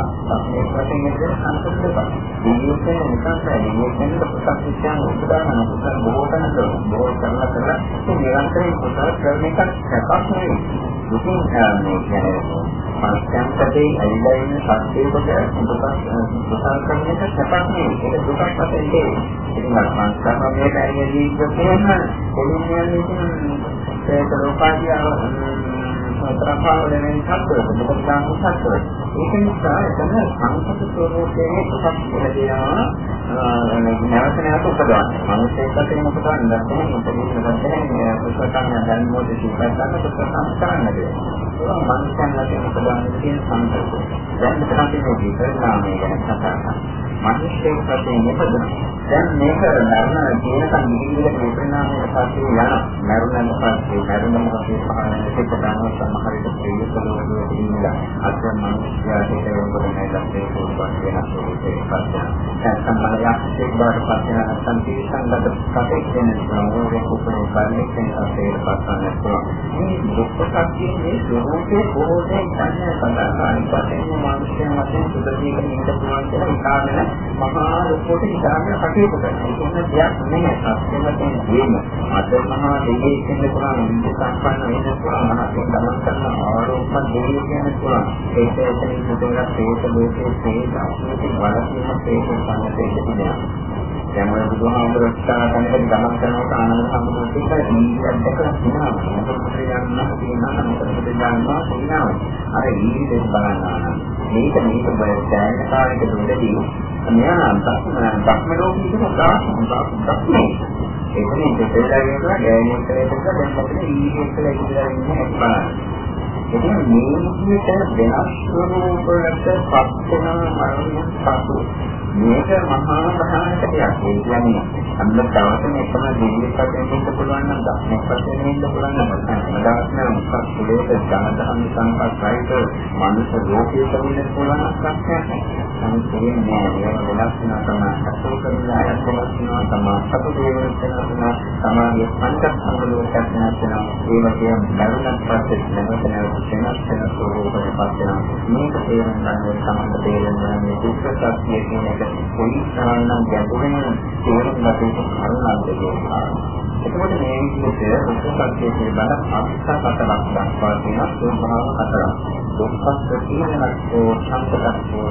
මේ වශයෙන් කියන සංකත දුක. දීයෝකේ නිකන් දීයෝකෙන් ප්‍රතික්ෂේපයන් උදාහරණ උදාහරණ බොහෝ තැනක බොහෝ කරලා කරලා ඒ නිරන්තරයෙන් කුසල කරන එක සැපක් නෙවෙයි. දුකින් මේ කියන්නේ පස්චාන්තේ ඇවිල්ලා ඉන්න සත්‍යයකට කුසල කරන එක සැපක් නෙවෙයි. ඒක දුකක් වශයෙන් තියෙනවා. ඉතින් මම සංස්කාර මේ පැහැදිලි කරනවා. එළියෙන් යන්නේ ඒක ලෝකාදී ตราภาพอะไรในชาติเกิดเป็นคนดังของชาติเกิด ඒක නිසා එතන සංකත ස්වરૂපයේ එකක් කියලා දෙනවා නැවත නැවත උපදවන්නේ මනුස්සයෙක් වශයෙන් උපදවන්න නැත්නම් උපදීන වශයෙන් පුස්තකයන් දැන් මොකද සිද්ධාර්ථක පුස්තකම් කරන්න දෙනවා ඒක මනුස්සයන් වශයෙන් උපදවන්න තියෙන සංකල්පය දැන් මෙතන තියෙන විපරිණාමය ගැන කතා කරනවා මිනිස්සෙක් වශයෙන් ඉපදුණා. දැන් මේක මරණ කියනකම් නිවිලට විපරිණාමයට පස්සේ යනවා. මරුණන් පස්සේ මරුණන් පස්සේ පහළ දෙක ගන්න සමහර විට ප්‍රියසලවල ඉන්නවා. අද මිනිස්යාට ඒක මොකද නැත්නම් ඒක උපත් වෙනස් වෙන්නේ. දැන් සම්මානයක් එක් බවට පස්සේ නැත්නම් තීසංගත කටේ කියන ප්‍රෝග්‍රෑම් කුපේ බලන්නේ කියන අපේ පස්සන්න පුළුවන්. මේ දුක්ඛ සත්‍යයේ ස්වરૂපේ බොහෝ දෙයක් ගන්න සඳහන් වශයෙන් මිනිස්යන් වශයෙන් සුදුසුකම් ඉන්න පුළුවන් කියලා හිතාගෙන මහා ලොකෝට හිතාගෙන කටයුතු කරනවා. ඒක දෙයක් නෙමෙයි. සත්‍යමතෙන් වීම. අද මහා දෙවියෙක් වෙන්න පුළුවන්, විද්‍ය සම්පන්න වෙන්න පුළුවන්, මහා ගමන් කරන ආරෝපණ දෙවියෙක් වෙන්න පුළුවන්. ඒක එතනින් මුදවලා ප්‍රේත ලෝකයේ ප්‍රේත අසුරේ වලකීම ප්‍රේත සංගතයේ තිබෙනවා. දැන් බුදුහාමුදුරුවෝ කනකට ගමන් කරනකොට ආනන්ද සම්බුද්ධ කියලා ජීවිතයක් දැකලා තියෙනවා. මොකද යන්න තියෙනවා මොකද යන්නවා තියෙනවා. අර ජීවිතේ බලනවා. මේක මේක බය දැනන කාලෙක දුරදී මෙයා ධර්ම ලෝකෙක ධර්මයි. ඒකනේ දෙපළලා කියනවා ගෑණියෙක් කියලා දැන් මොකද ඊයේ කියලා ඉඳලා ඉන්නේ බලන්න. එතන මේ විදිහට වෙනස් ස්වරූපයකට පත් වෙන මරණය පසු මේක මහා භයානක දෙයක්. ඒ කියන්නේ අන්න දවසම එකම ජීවිතයක් වෙන්න පුළුවන් නම් දක්ෂ වශයෙන් වෙන්න පුළුවන් නම් මදාස් නම් සුලේක ජනදහම් සංකල්පයික මනුෂ්‍ය ලෝකයේ තිබෙන පුළුවන් ප්‍රශ්නයක්. නමුත් කියන්නේ මේ වෙනස් වෙන තමයි අසල කරලා යනවා තමයි සතු දේවල් කරනවා සමාධිය පංචස්කන්ධ ලෝකයක් වෙනවා ඒ වගේම ලැබුණත් පස්සේ නැවත නැවත වෙනස් වෙන ස්වරූපයක් පත් වෙනවා මේක තේරුම් ගන්න සම්බන්ධ තේරුම් ගන්න මේ දුක්ඛ සත්‍ය කියන එක කොයි තරම්නම් ගැඹුරින් තේරුම් ගත යුතු කරුණක්ද කියලා. එතකොට මේ විදිහට උපසත්යේ පිළිබඳ අර්ථ හතරක් දක්වා තියෙන ස්වභාව හතරක්. දුක්ඛස්ස කියනකෝ සම්පතස්සෝ සංකාපට්ඨෝ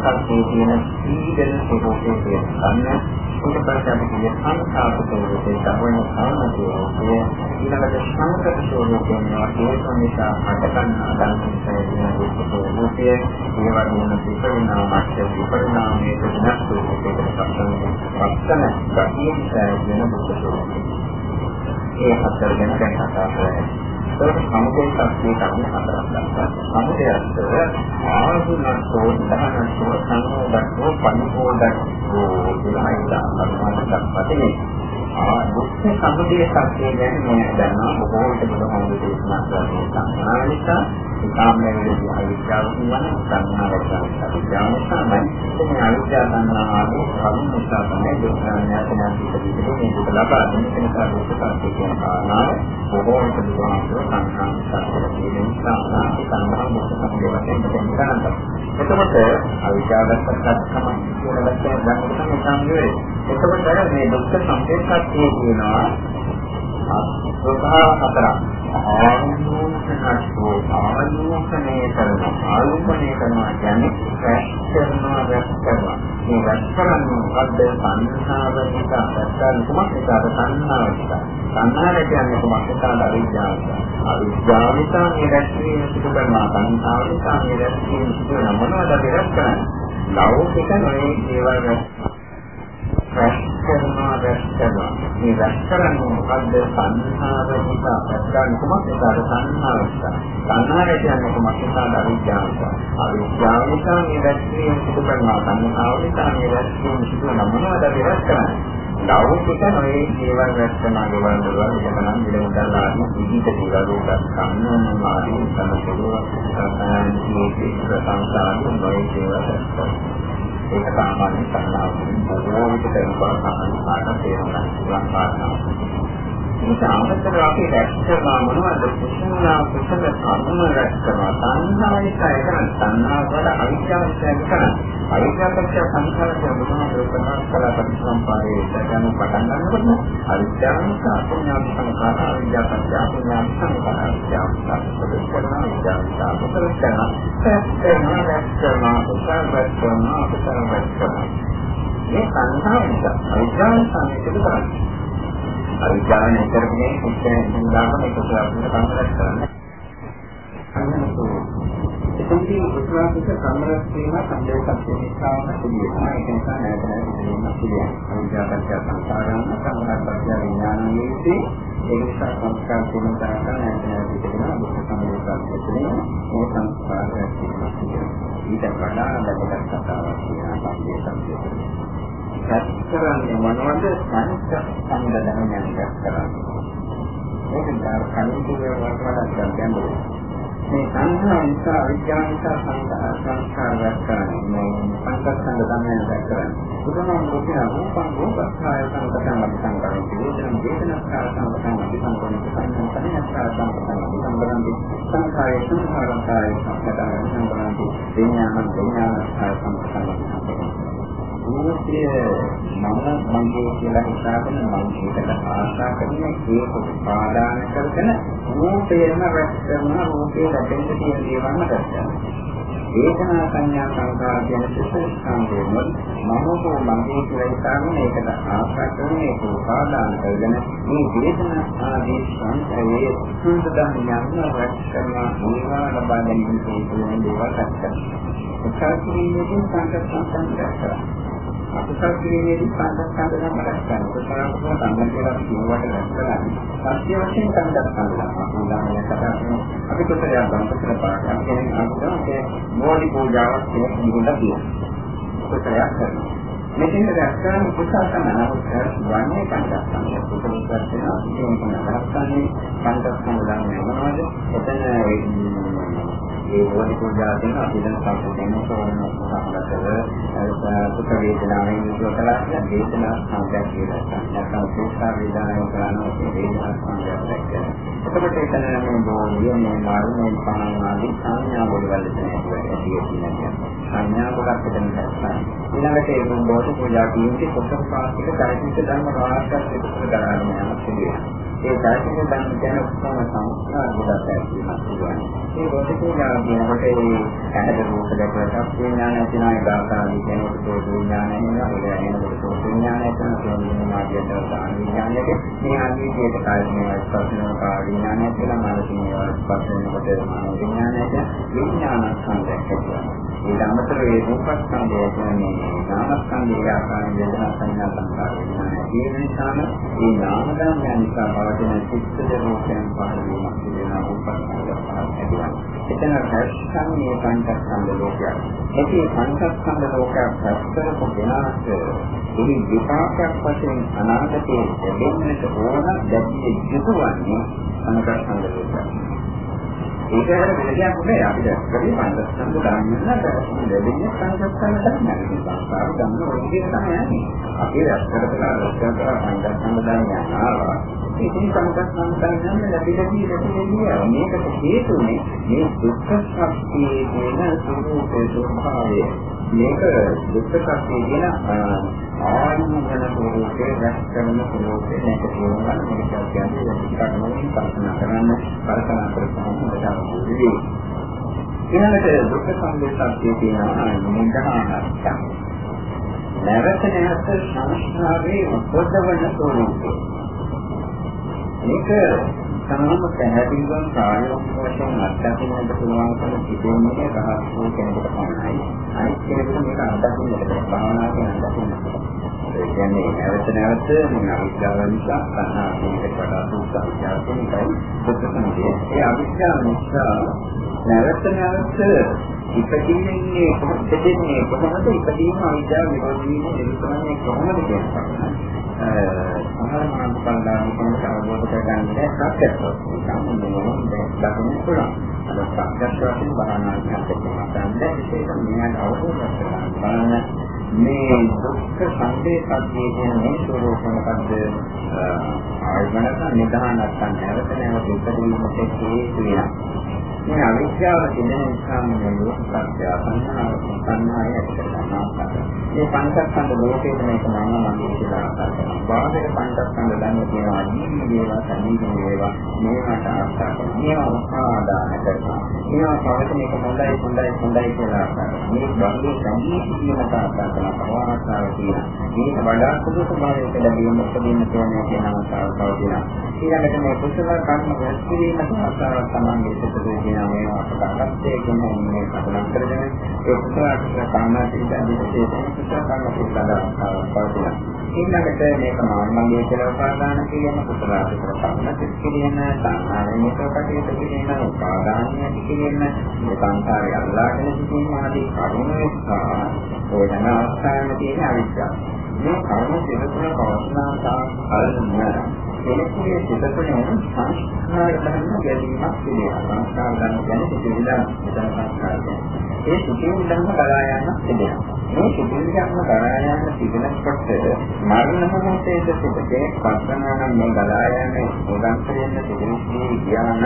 දුක්ඛ සත්‍යයේ තියෙන සීගල ස්වභාවයේ තියෙන ගන්න ඊට පස්සේ අපි කියන සංකාපට්ඨෝ තමයි සාමතිය. ඊළඟට සංකත ස්වභාවයෙන් හේතු නිසා හටගන්න අදන් කියන දුක්ඛ ස්වභාවය ඒ වගේම විපරිණාමස්ස විපරිණාමයේ වෙනස් ස්වභාවයකට පස්සන ගතිය කියන දුක්ඛ ස්වභාවය. ඒ හතර ගැන දැන් කතා කරන්නේ. ඒක සමුදේ සත්‍යයේ කර්ම හතරක් දක්වනවා. සමුදේ අස්තර ආසුනස්සෝ දහනස්සෝ සංෝදස්සෝ පනිපෝදස්සෝ කියලා හිතා ගන්නවා දක්වන්නේ. ආ දුක්ඛ සමුදය සත්‍ය ගැන මම දන්නවා බොහෝ විට බුදුහාමුදුරුවෝ දේශනා කරන සංඥා නිසා සාමයෙන් අවිද්‍යාව කියන සංඥාවට අවිද්‍යාව තමයි මේ අවිද්‍යාව සංඥාවේ කලින් නිසා තමයි දුක්ඛ ඥානයන් පිළිබඳව මේ දුක ලබා දෙන නිසා දුක්ඛ සත්‍ය කියන කාරණාව බොහෝ විට බුදුහාමුදුරුවෝ සංඥා සත්‍ය කියන නිසා සංඥා මුක්ත සම්බන්ධයෙන් කරනවා. එතකොට අවිද්‍යාවට සත්‍යකම කියන වචනේ දැන් තමයි සම්බන්ධ එතකොට මේ දුක්ඛ සම්පේක්ෂ සත්‍යය කියනවා ස්වභාව හතරක්. ආයෝෂණස්ෝ ආයෝෂණය කරන ආයෝෂණය කරනවා කියන්නේ රැස් කරනවා රැස් කරනවා. මේ රැස් කරන්නේ මොකද්ද? සංස්කාර නිසා රැස් කරන කුමක් නිසාද? සංස්කාර නිසා. සංස්කාර කියන්නේ කුමක් නිසාද? අවිද්‍යාව නිසා. අවිද්‍යාව නිසා මේ රැස් වීම සිදු කරනවා. සංස්කාර නිසා මේ රැස් වීම සිදු කරන මොනවද රැස් කරන්නේ? ලෞකික නොයේ දේවල් රැස් කරනවා රැස් කරනවා. මේ රැස් කරන්නේ මොකද්ද? සංහාව නිසා ප්‍රත්‍යයන් කොමත් ඒකට සංහාව නිසා. සංහාව කියන්නේ කොමත් ඒකට අවිද්‍යාව නිසා. අවිද්‍යාව නිසා මේ රැස් වීම සිදු කරනවා. සංහාව නිසා මේ රැස් වීම සිදු කරනවා. මොනවද රැස් කරන්නේ? ලෞකික නොයේ ජීවන රැස්කන ගෙවල් වල ඉතනම් විල මුදල් ආදී විවිධ දේවල් රූපස් කන්න ආදී සමතුලිතව සම්පූර්ණ සංසාරයේ නොයේ เอกสารมาที่สั่งเราโอ้ยจะเป็นความสามารถสายทั้งเตียงนะร่างกายเรา ඒක අමතර අපි රැස් කරනවා මොනවද කුසල කුසල කර්ම රැස් කරනවා සංහාවිකය කරන සංහාව වල අවිද්‍යාවයි කරන අවිද්‍යාවපක්ෂ සංඛාරය බුදුහාමුදුරුවෝ ප්‍රකාශ කළ ප්‍රතිසම්පාදයේ දැකන පටන් ගන්නකොට අවිද්‍යාව නිසා පුඤ්ඤාප සංඛාර අවිද්‍යාවපක්ෂ පුඤ්ඤාප සංඛාර අවිද්‍යාව සාපේක්ෂව කරන අවිද්‍යාව සාපේක්ෂව කරන සත්‍යන රැස් කරනවා කුසල රැස් කරනවා කුසල රැස් කරනවා මේ සංහාව නිසා අවිද්‍යාව සාපේක්ෂව කරන්නේ අවිද්‍යාව නැතරනේ ඉස්සෙන් ඉඳලාම මේක ප්‍රශ්න කම්මරස් කරන්නේ. එතෙන්දී විශ්වාසික කම්මරස් වීම සම්දේශයක් නිසාම සිදුවෙනවා. ඒක නිසා නැවත නැවත සිදුවීමක් සිදුවෙනවා. අවිද්‍යාවත්‍ය සංස්කාරයන් කම්මරස්ත්‍ය විඥානයේදී ඒ නිසා සංස්කාර තුන තරක නැවත නැවත සිදුවෙනවා. දුක් සම්දේශයක් සිදුවෙනවා. මේ සංස්කාරය සිදුවෙනවා. ඊට වඩා වැදගත් කතාවක් කියනවා සම්දේශයක් සිදුවෙනවා. රැස් කරන්නේ මොනවද? සංස්කන්ධ ධර්මයන් රැස් කරන්නේ. මේක දා කලින් කිව්ව වලට ගැඹුරුයි. මේ සංහා නිසා විඥාන නිසා සංස්කාර සංස්කාර රැස් කරන්නේ. මේ සංස්කන්ධ ධර්මයන් රැස් කරන්නේ. බුදුමහා මුඛ්‍ය රූපං රූපස්ථාය සංකතං සංකරණ වේදනං වේදනස්කාර සංකතං සංකරණ සංකරණ සංස්කාර සංකතං සංකරණ සංඛාය සංඛාරං සංකතං සංකරණ විඥානං විඥානස්කාර සංකතං සංකරණ රූපය මම මගේ කියලා හිතාගෙන මම ඒකට ආශා කරන ඒක උපාදාන කරගෙන රූපේම රැස් කරන රූපේ ලැබෙන්න තියෙන දේවල්ම රැස් කරනවා. වේදනා සංඥා සංකාර කියන සිස්ටම්ස්කන්ධයෙන් මම හෝ මගේ කියලා හිතාගෙන ඒකට ආශා කරන ඒක උපාදාන කරගෙන මේ වේදනා ආදී සංකේතයේ සුන්දරම යන රැස් කරන ඒවා ලබා ගැනීම කියන දේවල් රැස් කරනවා. ඒකත් කියන්නේ සංකල්ප සංකල්ප අකුසල් කිරීමේදී පංචස්කන්ධ ධර්ම රැස් කරනවා. කුසලකම සංගම් කියලා කියවට රැස් කරන්නේ. සත්‍ය වශයෙන් පංචස්කන්ධ ධර්ම. උදාහරණයක් කතා කරනවා. අපි කුසලයක් ගන්න කුසල පාඩම් කියන්නේ අනුගමනයේ මෝඩි පූජාවක් කියන විදිහට කියනවා. කුසලයක් කරනවා. මෙතෙන් රැස් කරන කුසල තමයි වන්නේ පංචස්කන්ධ. කුසල කරන අධිකම තමයි පංචස්කන්ධ ධර්ම මොනවද? එතන ඒ වගේ පූජා දෙන අපි දැන් සම්පූර්ණ සෝරණ සහගතව සුඛ වේදනාවෙන් යුක්ත කළා කියන වේදනා සංඥා කියලා. නැත්නම් සෝෂා වේදනාවෙන් කරනවා කියන වේදනා සංඥා දැක්කේ. එතකොට එතන මේ බෝධිය මේ මාර්ගයෙන් පහන ආදී සංඥා වල වලට තියෙනවා. සංඥා කොටස් එතන දැක්කා. ඊළඟට ඒ බෝධි පූජා කියන්නේ කොටස් පාස්තික කායික ධර්ම රාශියක් එකතු කරගෙන යනවා කියන්නේ. ඒ ධර්ම ධර්ම ගැන උත්සාහ සංස්කාර ගොඩක් ඇතිවෙනවා කියන්නේ. ඒ බෝධි පූජා කියනකොට ඒ කනද රූප දැකලා විඥාන ඇතිවෙනා ගාථාදී කියනකොට සෝත විඥාන එනවා ඒ එනකොට සෝත විඥාන ඇතිවෙනවා කියන්නේ මාර්ගයට දාන විඥානයක මේ ආදීකේට කාර්යමය ස්පර්ශන කා විඥානය කියලා මානසික ස්පර්ශනකොට මානව විඥානයට විඥාන සංදේශයක් ඊට අමතරව ඒ රූපස්කන්ධය කියන්නේ නාමස්කන්ධය ආකාරයෙන් වේදනා සංඥා සංකාර විඥානය කියන නිසාම මේ නාම ධර්මයන් නිසා පවතින චිත්තද රූපයන් පහළ වීමක් සිදුවන රූපස්කන්ධය පහළ වෙනවා එතන රැස්සන් මේ පංචස්කන්ධ ලෝකයක්. ඒකේ පංචස්කන්ධ ලෝකයක් රැස් කරපු වෙනාට එහි විපාකයක් වශයෙන් අනාගතයේ ලැබෙන්නට ඕන දැඩි යුතුයන්නේ පංචස්කන්ධ ලෝකයක්. ඒක හැර වෙන දෙයක් නෙවෙයි අපිට කරේ පංචස්කන්ධ ධර්මයන් ලැබෙන්නේ පංචස්කන්ධ ධර්මයන්. සංස්කාර ධර්ම ඔය විදිහට තමයි යන්නේ. අපි රැස් කරලා රැස් කරලා පංචස්කන්ධ ධර්මයන් ආවා. ඉතින් සම්පස්සන්තයන් ලැබිලදී ලැබිලදී මේකට හේතුනේ මේ දුක්ඛ සත්‍යයේ වෙන ස්වરૂපේ ස්වභාවය. මේක දුක්ඛ සත්‍යයේ කියන ආධිමන ස්වරූපයේ දැක්කම ස්වරූපයේ නැක කියනවා මේක කියන්නේ විස්තරණය කල්පනා කරන්න කල්පනා කරපුවාම වඩා වූදී. ඊළඟට දුක් සංදේශය කියනවා නිදානස්ත. නැවත නැවත සංස්කාරයේ උපදවන ස්වරූපය. මේක තමම පැහැදිලිව ප්‍රායෝගික වශයෙන් අත්දැකීමකට පුළුවන්කම තිබෙන්නේ රහස් වූ කෙනෙකුට පමණයි. අනිත් කෙනෙකුට මේක අත්දකින්නට බැහැ. භාවනාවෙන් අත්දකින්නට. ඒ කියන්නේ නැවත නැවත මේ අවිද්‍යාව නිසා කන්නාසීකට වඩා දුක් අවිද්‍යාව කෙනෙක්යි දුක්ඛ ඒ අවිද්‍යාව නිසා නැවත නැවත ඉපදීන්නේ කොහොමද දෙන්නේ කොහොමද ඉපදීම අවිද්‍යාව විරෝධ වීම නිරුත්නන්නේ කොහොමද කියන්නේ සමහර මානසිකවදාන කෙනෙක් අවබෝධ කරගන්න සත්‍යයක් සම්මුතියෙන් දකින්න පුළුවන් අද සත්‍යයක් වශයෙන් බහනාවක් කරගන්න විශේෂයෙන් මෙයන් අවබෝධ කරගන්න බලන්න මේ දුක්ඛ සංදේශාත්මයේ කියන මේ ස්වરૂප මොකද්ද ආයතනක නිදානක් නැවත නැවත ඉපදීමට හේතු වෙනවා මේ අවිද්‍යාව තියෙන නිසා මේ ලෝක සත්‍ය සංහාව සංහාය ඇති කරගන්නවා. මේ පංචස්කන්ධ ලෝකයේ මේක මම මගේ කියලා ආකාර කරනවා. බාහිර පංචස්කන්ධ ධර්ම කියනවා ජීවි වේවා සංජීවි වේවා මේකට ආස්ථා කරනවා. මේවා ආදාන කරනවා. මේවා පවතින එක හොඳයි හොඳයි හොඳයි කියලා ආකාර කරනවා. මේ බාහිර සංජීවි කියනකට ආස්ථා කරනවා. පවාසාව කියන. මේක වඩා සුදු ස්වභාවයක ලැබීම උපදින්න තියෙනවා කියන අවස්ථාව පවතිනවා. ඊළඟට මේ කුසල කර්ම රැස් කිරීමට ආසාවක් තමයි සිදුවේ කියනවා මේ අපට අගත්තේ කියන මේ කතා කරගෙන ඒ කුසල කර්මයන් ඉදිරියට කුසල කර්ම පිළිබඳව පවතින. ඊළඟට මේක මාර්ගයේ කියලා උපාදාන කියන කුසල අකුසල කර්ම පිළිගෙන සංහාරණයක කටයුතු කිරීම උපාදානය කිරීම මේ සංසාරය අල්ලාගෙන සිටීම ආදී කරුණු නිසා ඕනෑම අවස්ථාවක තියෙන අවිද්‍යාව. මේ කර්ම සිදුවන පවස්නා සාකල්පන කෙනෙකුගේ සිතතුළින් සංස්කාර ධර්ම ගැනීමක් තිබෙනවා. සංස්කාර ධර්ම කියන්නේ සිතිවිලා මෙතන සංස්කාරය. ඒ සිතිවිලි ධර්ම කරා යන්නක් තිබෙනවා. මේ සිතිවිලි ධර්ම කරා යන්න තිබෙනකොට මරණ මොහොතේ සිටේ පස්සනාන මේ ගලා යන්නේ උදාන්තරයෙන් සිතිවිලි කියන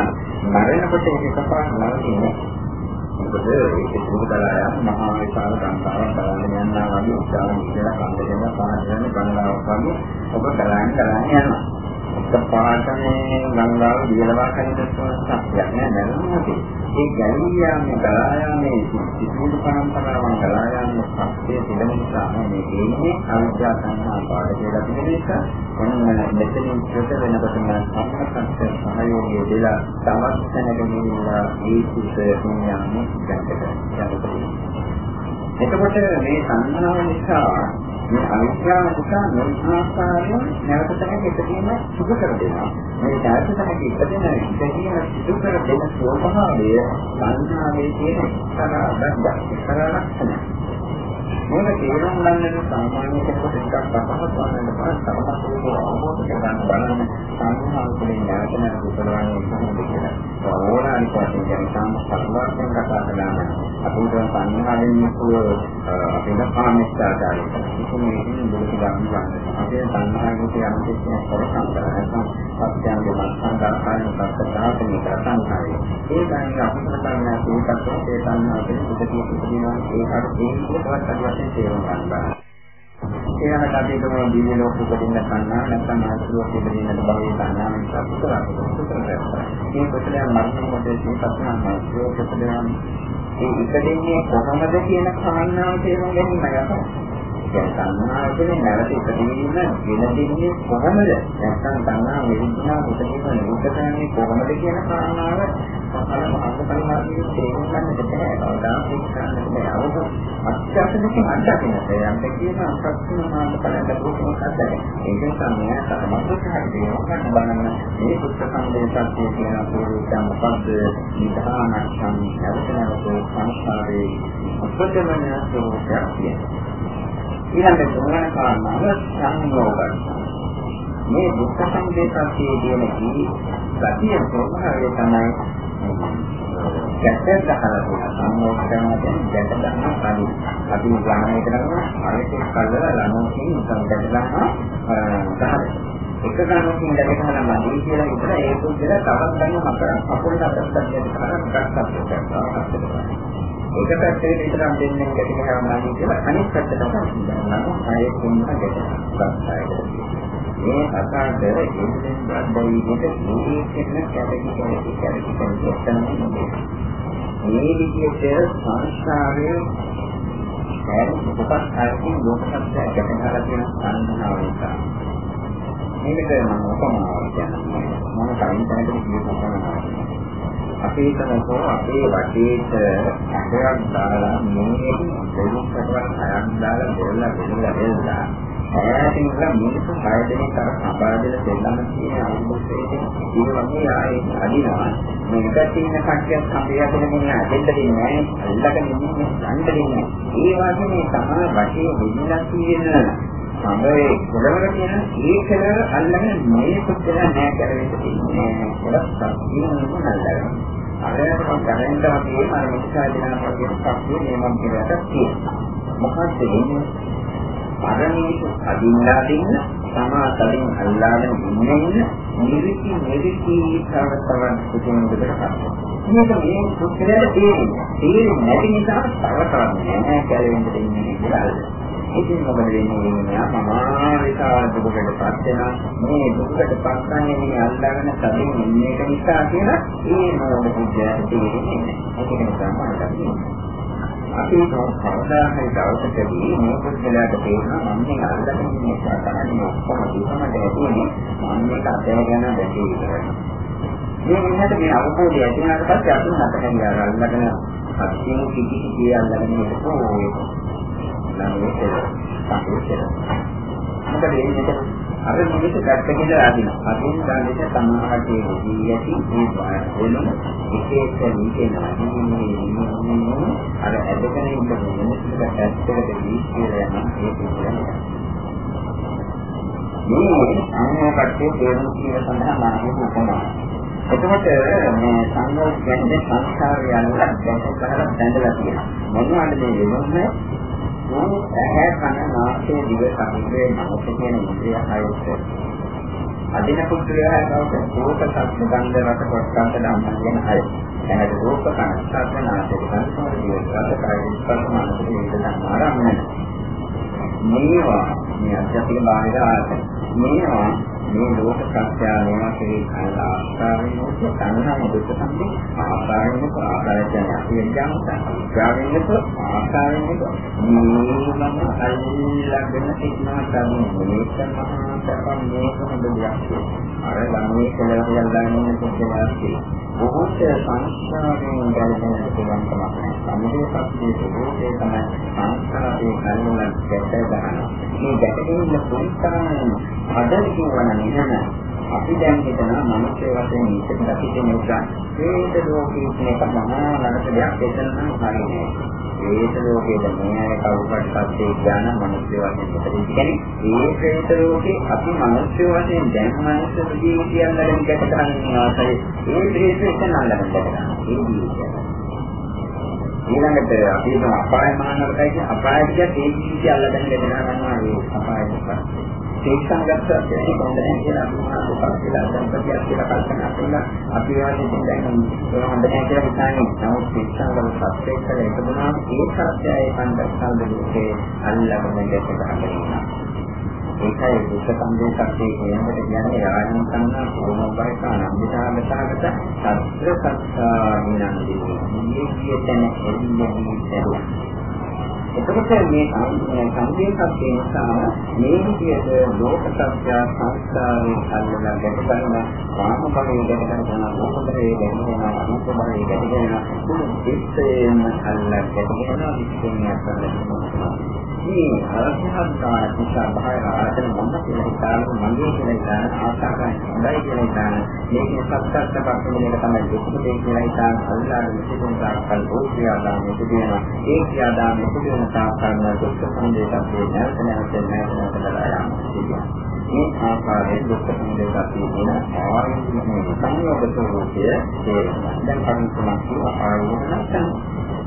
මරණකොට ඒක එකපාර නවතින්නේ. මොකද ඒක දුක කරා යන මහා විශාල සංස්කාරයක් බලන්න යනවා වගේ උත්සාහ කරන කන්දේම පහළ වෙන ගණනාවක් වගේ ඔබ කරාන් කරාන් යනවා. එකපාරට මේ ගංගාව දියලවා කලින් සත්‍යයක් නෑ නේද? ඒ ගැලියාමේ ගලායාමේ සිතුවිලි පරම්පරාවන් ගලායාමේ සත්‍යයේ තිබෙන නිසා මේ දෙන්නේ අවිද්‍යා සංහා පාඩ කියලා තිබෙන නිසා ඔන්න මෙතනින් චුත වෙනකොටම සම්පූර්ණ සහයෝගය දෙලා තවත් තැනකදීලා ඒ සිත පුණ්‍යාමේ දැක්කට එතකොට මේ සංහාව නිසා මේ අවිද්‍යාව නිසා නොආකාරයෙන් නැවතතම ඉදීම සුදු කර දෙනවා. මේ නැවතතම ඉදීම ඉදීම සුදු කර දෙන ස්වභාවය සංඥාවේ තියෙන එක්තරා බද්ධ එක්තරා ලක්ෂණ. මොන තේරුම් ගන්නද සාමාන්‍ය කෙනෙකුට ටිකක් අපහසු වන්න පුළුවන් තමකට අවබෝධ කරගන්න බලන්න සංඥාවලින් නැවත නැවත උපදවන්නේ කොහොමද කියලා. ඕනානික වශයෙන් කියන සම්පූර්ණ කතා කරනවා. අපිට සංඥාවෙන් මුකුව අපේ පාමිස්තාකාරය. ඉතින් මේකෙන් දුක ගන්න අපේ සංඥාවේ යම් කිසි කරකම් කරනවා. සත්‍යංගේ මත්සංගාකාරයෙන් සත්‍යතාවකින් කරසංකාරය. ඒ කියන්නේ අපිට ගන්න ඒකත් ඒ සංඥාවෙන් සුදුසු සුදුනවා ඒකට ඒකවත් අද වශයෙන් තේරුම් ගන්න. ඒකට අපි හිතමු දිව්‍ය ලෝක උපදින්න කන්නා නැත්නම් ආසුලෝක උපදින්න භවයේ කන්නා නිසා පුතලා පුතලා මේ පුතලා මරණ මොහොතේ සත්‍යනා මාසුලෝක උපදිනවා ඒ ඉපදෙන්නේ කොහොමද කියන කාරණාව තේරුම් ගැනීම යනවා. දැන් සංඥාවකනේ නැවත ඉපදීම වෙන දෙන්නේ කොහොමද? නැත්නම් සංඥා විරුද්ධනා මුතකේම නිරුද්ධ කරන්නේ කොහොමද කියන කාරණාව පහළ මහත් පරිමාණයේ තේරුම් ගන්නට බැහැ. අවදානම් කරන්නට බැහැ. අවුත් අත්‍යවශ්‍යම අත්දකින්නට යන්න කියන අත්‍යවශ්‍යම මාර්ග බලන්න පුළුවන් කද්දක. ඒක නිසා මෙයා සමස්තකාරී දේවල් බලන්න මේ පුස්තක සංදේශාත්මක කියන අපූර්වයන් මොකද්ද? නිදානක්ෂම් නැවත නැවත සංස්කාරේ උපදමන ස්වરૂපයක් තියෙනවා. ඊළඟ තුන්වන කාරණාව සංයෝගය. මේ දුක්ඛ සංදේශයේ කියන කී සතිය ස්වභාවය තමයි ගැට ගහලා තියෙන සංයෝග කරනවා කියන්නේ ගැට ගන්න කලින් අපි ග්‍රහණය කරනවා අනිත් කල්වල ලනෝකින් සංගත ගන්නවා ගහලා. එක ගන්නකින් දැක ගන්න මදි කියලා විතර ඒක උදේට තවත් ගන්න හතරක් අපුලට අතක් ගන්න කරා. ගන්නත් කරනවා එක පැත්තකට විතරක් දෙන්නේ ගැටි කරනවා කියලා අනිත් පැත්තට ගන්නවා. ආයේ කොන්න ගැටි මේ අසාරද ඉන්දියන් බද්දයිකට මේ කියන කැටි කැටි කැටි කැටි මේ විදිහට සංස්කාරයේ හැම කොටස් අරකින් ලෝක සත්‍යය ගැටහලා තියෙන සංහාව නිසා මේකට මම උපමාවක් කියන්නම් තැනට කියනවා. අපේ තමකෝ අපේ වටේට ඇටයක් දාලා මේ දෙලුම් කටවල් හයක් දාලා දෙල්ලා දෙල්ලා දෙල්ලා ඈතින් ඉඳලා මිනිස්සු හය දෙනෙක් අර සබාදෙල දෙල්ලම කියන අවුරුද්දේ ඒ වගේ ආයේ අදිනවා. මේක තියෙන කට්ටියක් අපේ අතේ මොන දෙන්න දෙන්නේ නැහැ. අල්ලගෙන ඉන්නේ යන්න දෙන්නේ ඒ වගේ මේ තමයි වටේ දෙන්නලා තියෙන සමේ කොළවල කියන ඒ කෙලවර අල්ලගෙන මේ පුද්ගල නෑ කරවෙන්න තියෙන්නේ ඒකට සත්‍යම නල්ලගෙන අරකට ගණන්ට වගේ අර මිත්‍යා දිනා වගේ සත්‍ය නියමම් කියලා තියෙනවා. මොකක්ද වෙන්නේ? අරණීක අදින්නා දෙන්න සමාතලින් අල්ලාගෙන ඉන්නේ නිවිති නිවිති තවතවත් කුතුහල දෙකට මේක මේ සුත්‍රයේ තේරෙන්නේ. තේරෙන්නේ නැති නිසා තව තවත් නෑ කැලෙන්න දෙන්නේ කියලා ඉතින් මොකද වෙන්නේ මම විශාල දුකකට පත් වෙනවා. මේ දුකට පත් වන්නේ මේ අල්ලාගෙන සතින් ඉන්න එක නිසා කියලා ඒ මොන විද්‍යාවට තේරෙන්නේ නැහැ ඒක නිසා මම අපි කවදා හරි දවසකදී මේ පුද්ගලයාට තේරෙනවා මම මේ අල්ලගෙන ඉන්න නිසා තමයි ඔක්කොම දුකම දැනෙන්නේ මම මේක අතෑගෙන දැකේ ඉතරයි. මේ විදිහට මේ අවබෝධය ඇති වුණාට පස්සේ අපි හතකින් අල්ලගෙන අත්‍යවශ්‍ය කිසි කිසි අල්ලගෙන ඉන්නකෝ නම් ඒක මොකද මේ අර නිමිති පැත්තකින් ආදිනවා. අදින් දැනෙට සමාහයේ දී යටි මේ වෙන එක එක නිකේනවා. අර ඇදගෙන ඉන්න මිනිස්සුන්ට පැත්තකට දී කියලා යන ඒ කියන්නේ. මේ අනුකම්පාවේ තේරුම් කියන සඳහා මම උපමා. එතකොට මේ සංඝෝධ කියන්නේ සංස්කාරය යනවා දැක කරලා දැඳලා තියෙනවා. මොනවද මේ වෙනන්නේ? ඇහැ කන නාසය දිව ශරීරය මනස කියන ඉන්ද්‍රිය හයත් අදින පුත්‍රයා කවුද රූප සත්‍ය ගන්ධ රස කොට්ටන්ත ධම්ම කියන හය. එහෙනම් රූප කන සත්‍ය නාසය කන දිව රස කය ස්පර්ශ මනස කියන ධර්ම ආරම්භය. මේවා මේ අධ්‍යාත්මික බාහිර ආකාරය. මේවා මේ ලෝක සත්‍යයම කෙරේ කල ආස්ථාවෙන් උත් සංහම දුක සම්පේ ආස්ථාවෙන් උත් ආකාරයෙන් අපියන් සංස්කාරයෙන් උත් ආස්ථාවෙන් උත් මේවම අල්ලගෙන තිබුණා තමයි මේක මහා සපම් මේක හොඳ දෙයක්. අර ළමයි කියලා යල්ලාගෙන ඉන්න කොටේ බොහෝත් සංස්කාරයෙන් ගැලපෙන පුළුවන් කමක් නැහැ. සමුදේ සත්‍යයේ රූපේ තමයි සංස්කාරයේ කල්වල ගැට ගන්න. මේ ගැටෙන්න පුළුවන් අදල් කියවන නිහන අපි දැන් හිතන මනුෂ්‍ය වශයෙන් ඉස්සරහට අපිට මේක හේත ලෝකයේ තියෙන මහා නරක දෙයක් එතන නම් හරිනේ. හේත ලෝකයේ මේ කවුරුත් සත්‍යය ඥාන මනුෂ්‍ය වශයෙන් ඉතින් කියන්නේ ඒ හේත ලෝකේ අපි මනුෂ්‍ය වශයෙන් දැන් මනුෂ්‍ය ජීවිතය අල්ලගෙන ගැට කරන්නේ ආසයි. ඒ හේත එක නල්ලගෙන ගැට කරනවා. ඒ ජීවිතය. ඊළඟට අපි හිතමු අපාය මහානරකයි කියන අපාය කියන්නේ ඒ ජීවිතය අල්ලගෙන ගැට ගන්නවා ඒ අපායට. ශික්ෂා ගත්තා කියන්නේ කොහොමද කියලා අපි මොකක්ද කියලා දැන්පතියක් කියලා කල්පනා කරලා අපි වාසියෙන් දැන් හොඳ නැහැ කියලා හිතන්නේ නමුත් ශික්ෂා වල සත්‍යයක් කියලා එකදුනා ඒ සත්‍යය පන්දස්සල් දෙකේ අල්ලගෙන දෙක ගන්නවා ඒකයි දුක සම්දේ සත්‍යය කියනකොට කියන්නේ රාජ්‍ය සංඥා කොමබයිකා නම්බිතාමතාවකට සත්‍ය සත්‍යා විනන්දි මේ කියන එන්නේ එතකොට මේ සංදේශයක් නිසා මේ විදිහට ලෝක සත්‍ය සංස්කාරයේ කල්ලා ගැට ගන්න කාම භවයේ ගැට ගන්න රූප භවයේ ගැට ගන්න අනුප භවයේ ගැට ගන්න කුණු දෙස්සේම කල්ලා ගැට ගන්න විශ්වණයක් කරලා මේ අරහත්තාය නිසා බාහිර ආයතන මම කියලා හිතාගෙන මගේ කියලා හිතාන ආශාකයි හොඳයි කියලා හිතාන මේකේ සත්‍යත්ත පස්සෙන් එක තමයි දුක්ඛ දෙය කියලා හිතාන අල්ලාහ් විසින් තාක්කල් ඕක්‍රියාදාම උපදිනවා ඒ ක්‍රියාදාම උපදින තාක්කල් දුක්ඛ සමුදයටත් නැවත නැවත නැවත නැවත බලනවා මේ ආකාරයෙන් දුක්ඛ සමුදයටත් කියන ආයතන සංයෝග ස්වરૂපය දැන් කරුණක් කියනවා ආයතන නැත්නම්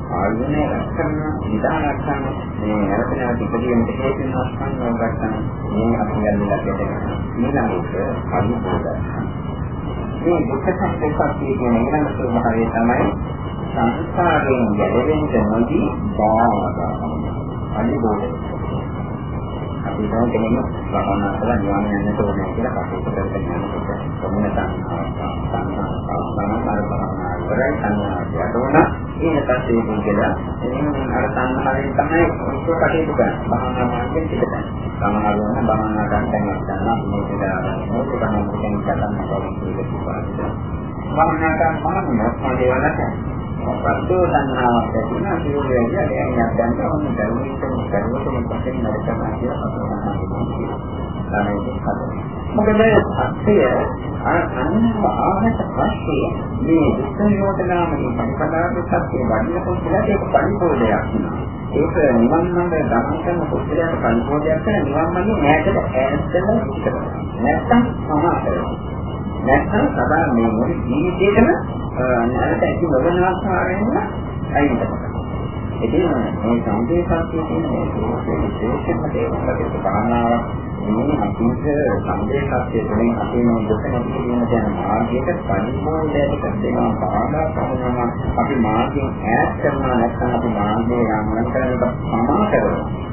ආයුධය රැකගන්න, විදාන රැකගන්න, මේ නැවත නැවත ඉදිරියට හේතුන් වස්තන් ගන්න මේ අපි යන්නේ ලැබෙන්නේ. ඊළඟට පරිපෝෂය. මේ දුක්ඛ සත්‍යය කියන ඊළඟ ස්වභාවය තමයි සංස්කාරයෙන් ගැලවෙන්න නොදී බාධා. අනිබෝධය. අපි හිතමු කෙනෙක් භවනා කරලා නිවන යන්නට ඕනේ කියලා කටයුතු කරගෙන යනකොට කොමුණ සංස්කාර සංස්කාර භවනා කරලා සංස්කාරයට උනා ඊට පස්සේ මේකලා එනින් අර සංස්කාරයෙන් තමයි ඒක කටයුතු කරන්නේ භවනා මාර්ගයෙන් පිටතන සමහර වෙන භවනා ගන්න තැනක් ගන්න මේක දාලා මොකද තමයි කෙනෙක් ගන්න බව කියලා වහනාට මහන්නේ මොකද ඒවා පස්සෝ සංහාවක් ඇතිවෙනවා සියලු වෙලා දැන් යද්දන්ට ඔන්න දරුවෙක් කරුවටම පස්සේ නරකනවා කියලා මොකද සත්‍යය අන්වාහත පස්සේ මේ විස්තරයෝටනාමයේ පරිපදාක සත්‍ය වඩනකොට කියලා ඒක පරිපෝදයක් ඒක නිවන් මඟ ගමන් කරන පුද්ගලයාට පරිපෝදයක් කරන නිවන් මඟේ ඈතට ඈතට ඉස්සරහ නැත්තම් සමාතරයි නැත්නම් සදා මේ මොන ජීවිතේකම නැවත ඇති නොවන ආකාරයෙන්ම අයින් කරනවා. ඉතින් මේ සංදේශාත්මක කියන මේ විශේෂම දේවල් භාවනාවක් මේ අපිට සංදේශාත්මක තුළින් අපි මේ දුක නැති කියන දැන මාර්ගයට පරිපූර්ණයට දෙනවා බාධා කරනවා අපි මාර්ගයෙන් ඈත් කරනවා නැත්නම් අපි මාර්ගයේ යන්න කරනකොට සමා කරනවා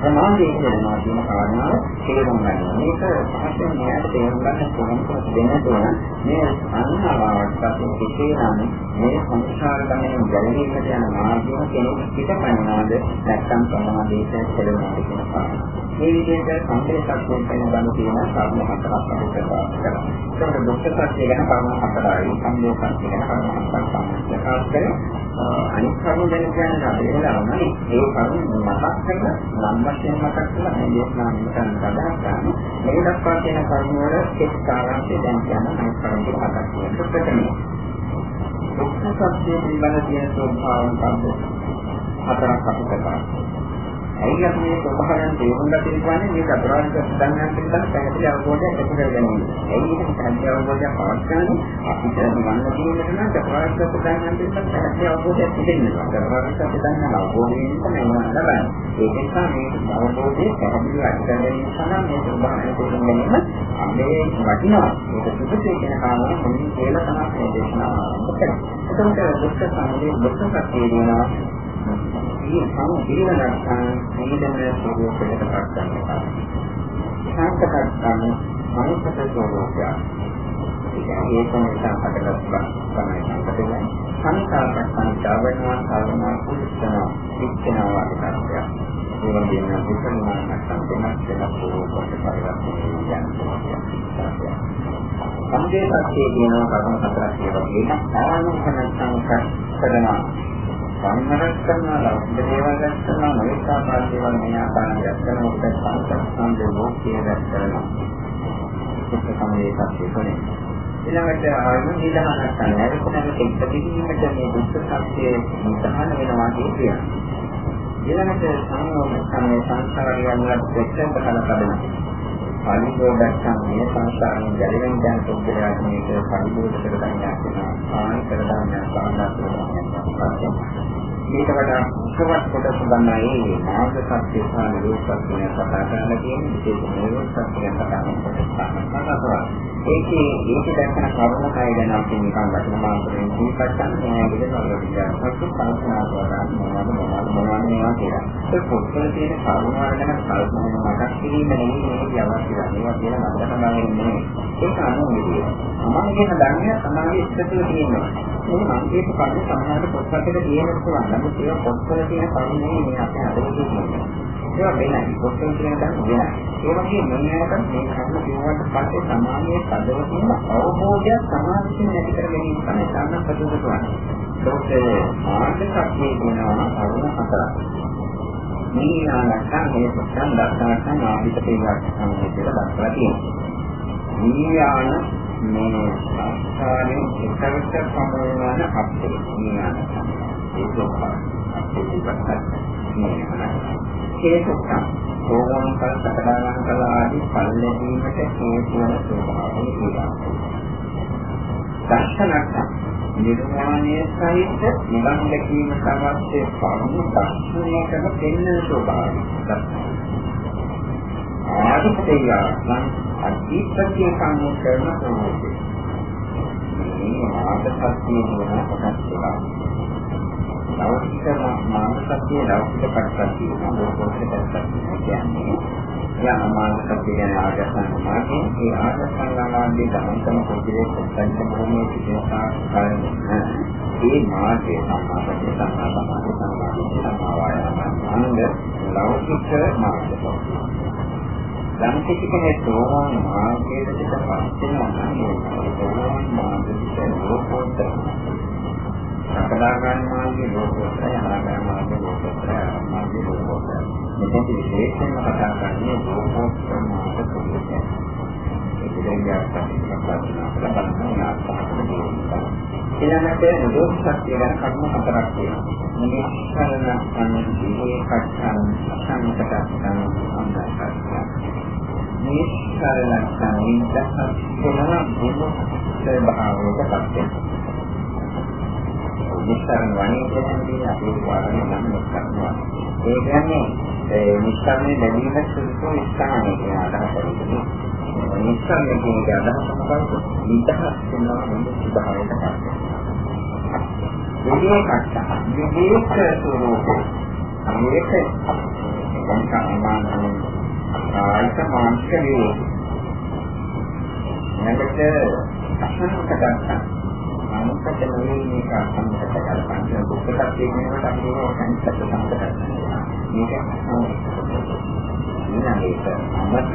ප්‍රමාදයේ කියනවා කියන කාරණාව තේරුම් ගන්න. මේක පහසෙන් මෙයාට තේරුම් ගන්න කොහොමද දෙන්න ඕන. මේ අන්නාවක් අපි කිසියම් මේ සංස්කාර ගමනේ ගැලවීමට යන මාර්ගය කෙනෙක් පිටපන්නනවාද නැත්නම් ප්‍රමාදයට කෙලවෙනවද කියන කාරණා. මේ විදිහට සංකේතයක් වෙන ගන්න තියෙන කාරණා හතරක් අපි ප්‍රකාශ කරනවා. ඒකට දුක්ඛ සත්‍ය ගැන කාරණා හතරයි, සම්මෝහ සත්‍ය ගැන කාරණා හතරක් ප්‍රකාශ කරලා අනිත් කරුණු ගැන කියන්නේ අපි වෙලාවමයි ඒ කරුණු මතක් කරලා නම් වශයෙන් මතක් කරලා මේ දේශනා නිකන් සදා ගන්න. මේ දක්වා තියෙන කරුණු වල එක් කාරණේ දැන් කියන අනිත් කරුණු මතක් කරගන්න ප්‍රථමයි. දුක්ඛ සත්‍ය පිළිබඳ තියෙන ස්වභාවයන් හතරක් අපි ප්‍රකාශ ඇයි අපි මේ ස්වභාවයන් තේරුම් ගන්න කියන්නේ මේ චතුරාර්ය සත්‍යයන් පිළිබඳ පැහැදිලි අවබෝධයක් ඇති කර ගැනීම. ඇයි මේක පැහැදිලි අවබෝධයක් පවත්න්නේ අපිට නිවන්න තියෙනට නම් චතුරාර්ය සත්‍යයන් පිළිබඳ පැහැදිලි අවබෝධයක් තිබෙනවා. චතුරාර්ය සත්‍යයන් අවබෝධයෙන් තමයි නිවන ලබන්නේ. ඒ නිසා මේ අවබෝධය පැහැදිලි ඇති කර ගැනීම සඳහා මේ ස්වභාවයන් තේරුම් ගැනීම අපේ වටිනවා. ඒක සුදුසු කියන කාරණා මොනින් කියලා තමයි මේ දේශනාව ආරම්භ කරන්නේ. එතකොට දුක්ඛ සමුදය දුක්ඛ සත්‍ය වෙනවා මේ සම පිළිවෙලක් නිදන ස්වභාවයකට පත් කරනවා. සංකප්පයන් මනසට ස්වභාවය. ඒ තමයි සංකප්පයක් තමයි සංකප්පය. සංකාපයන් ජාවනවා සාවනවා කුච්චනවා විච්චනවා වගේ ඒ වගේම විසන්නා නැත්නම් වෙනස් වෙනස් ස්වභාවයකට පරිවර්තනය යනවා. සංකේතයේ කියන කරුණු හතරක් ඒවා ආනන්ද නැත්නම් කරනවා සම්මරක් කරනවා ලෞකික දේවල් දැක් කරනවා නොයෙක් ආකාර දේවල් මේ ආකාරයෙන් දැක් කරනවා උත්තර සංස්කෘතිය ලෝකයේ දැක් කරනවා සුත්ත සමයේ සත්‍යකනේ ඊළඟට ආයු නිදහනක් කරනවා ඒක නම් එක්ක පිළිගීමට මේ දුක්ඛ සත්‍යයේ නිදහන වෙනවා කියන්නේ ඊළඟට සංයෝග සම්මේ සංස්කාරය යනවත් දෙකෙන් බලලා බලනවා පරිබෝධයන් මේ සංස්කාරයෙන් ගැලවෙන දැන් පුද්ගලයාට මේක පරිබෝධ කරගන්න යනවා ආන කරගන්න සාහනක් කරනවා මේක වඩා උසවත් කොටස ගන්නයි මාර්ග සත්‍ය සහ නිරෝධ සත්‍ය ගැන කතා කරන්න තියෙන්නේ විශේෂ නිරෝධ සත්‍ය ගැන කතා කරනවා. ඒකේ ඒක දැක්කන කරුණ කය ගැන අපි නිකන් වචන මාත්‍රයෙන් දීපත් ගන්න විදිහට වලට සත්‍ය කල්පනා කරලා මොනවද මොනවද මොනවද මේවා කියලා. ඒ පොත්වල තියෙන කරුණ ගැන කල්පනා මතක් කිරීම නෙවෙයි මේක අවශ්‍ය ඒවා කියලා මතක තබාගෙන ඉන්නේ. ඒක අනුවිදිය. මම කියන ධර්මය තමයි ඉස්සතුව තියෙනවා. මේ මම කියපු කරුණ සමහරවිට පොත්වලට තියෙන පුළුවන්. නමුත් ඒක පොත්වල තියෙන කරුණේ මේ අපේ අදහස තියෙනවා. ඒවා වෙනයි. පොත්වල තියෙන කරුණ වෙනයි. ඒ වගේ මොනවාකට මේ කරුණ කියුවාට පස්සේ සමාජයේ පදව තියෙන අවබෝධය සමාජයෙන් නැති කර ගැනීම තමයි සාමාන්‍ය ප්‍රතිපද කරන්නේ. ඒකේ මාර්ග ශක්තිය කියනවා කරුණ හතරක්. මේ ආනකම් මේ පොත්යන් දක්වන්න ආපිට පිළිගන්න කියලා දක්වලා තියෙනවා. නියාන මේ සංස්කාරයෙන් එකකට සමවන අපේ නියාන ඒක හේතුක ඕවන් කල සකදාගන්න කල ආදී ඵල ලැබීමට හේතු වන ස්වභාවය කියලා. දර්ශනක් නිර්වාණය සහිත නිවන් දැකීම සමස්තය පරම දර්ශනයකට දෙන්න ස්වභාවය. ආදිත්‍යය නම් අධිපත්‍ය සම්මුඛ කරන ප්‍රමෝදය. මේ ආදපත්‍ය කියන කොටස් දෙකක්. ලෞකික මානසිකය ලෞකික පරිසත්‍ය ලෝකෝත්තර පරිසත්‍ය කියන්නේ යම් මානසිකය ගැන ආගසන මාර්ගයෙන් ඒ ආගසන මාර්ගයේ ගමන් පොදිරේ සත්‍යං භූමියේ සිටිනා කාරණා ඒ මාර්ගයේ සම්මාදිත සම්මාදිත සම්මාදිත සම්මාවායම අංග ලෞකික මාර්ගය යම් කිසි කෙනෙක් සෝවාන් මාර්ගයට පිටපත් වෙනවා නම් ඒ සෝවාන් මාර්ගයට සදාගාමී මාර්ගයේ ලෝකෝත්තර යනාගාමී මාර්ගයේ ලෝකෝත්තර මාර්ගයේ ලෝකෝත්තර මෙතෙන් විශේෂයෙන්ම කතා කරන්නේ ලෝකෝත්තර මාර්ග සම්බන්ධයෙන් ඒ කියන්නේ ඊළඟට දුක් සත්‍ය ගැන කර්ම හතරක් තියෙනවා. මේ කරන අනුන් දිහේ කච්චන් සංකතස්සන් අන්දස්සන්. මේ කරන සංකතස්සන් වෙනවා දුක් ස්වභාවයකට පත් වෙනවා. නිස්සාරණ වණේ කියන්නේ අපි වාරණය නම් කරනවා. ඒ කියන්නේ ඒ නිස්සාරණේ ලැබීම සුසු ස්ථානය කියන අදහස වලින්. නිස්සාරණේ කියන අදහස මොකක්ද? නිදහස් වෙනවා නේද ස්වභාවයට පත් වෙනවා. විවේක ස්වરૂපෝ මේක සංකම්මාන ආයත මාංශ වේ. නැගට අසන්නට ගන්නවා. අනුකට නෙවෙයි මේක සම්මත කරගන්න දුක්ඛයක් කියනකොට අපි ඒක සංකත සම්මත කරනවා. මේක ඊළඟට අමතක්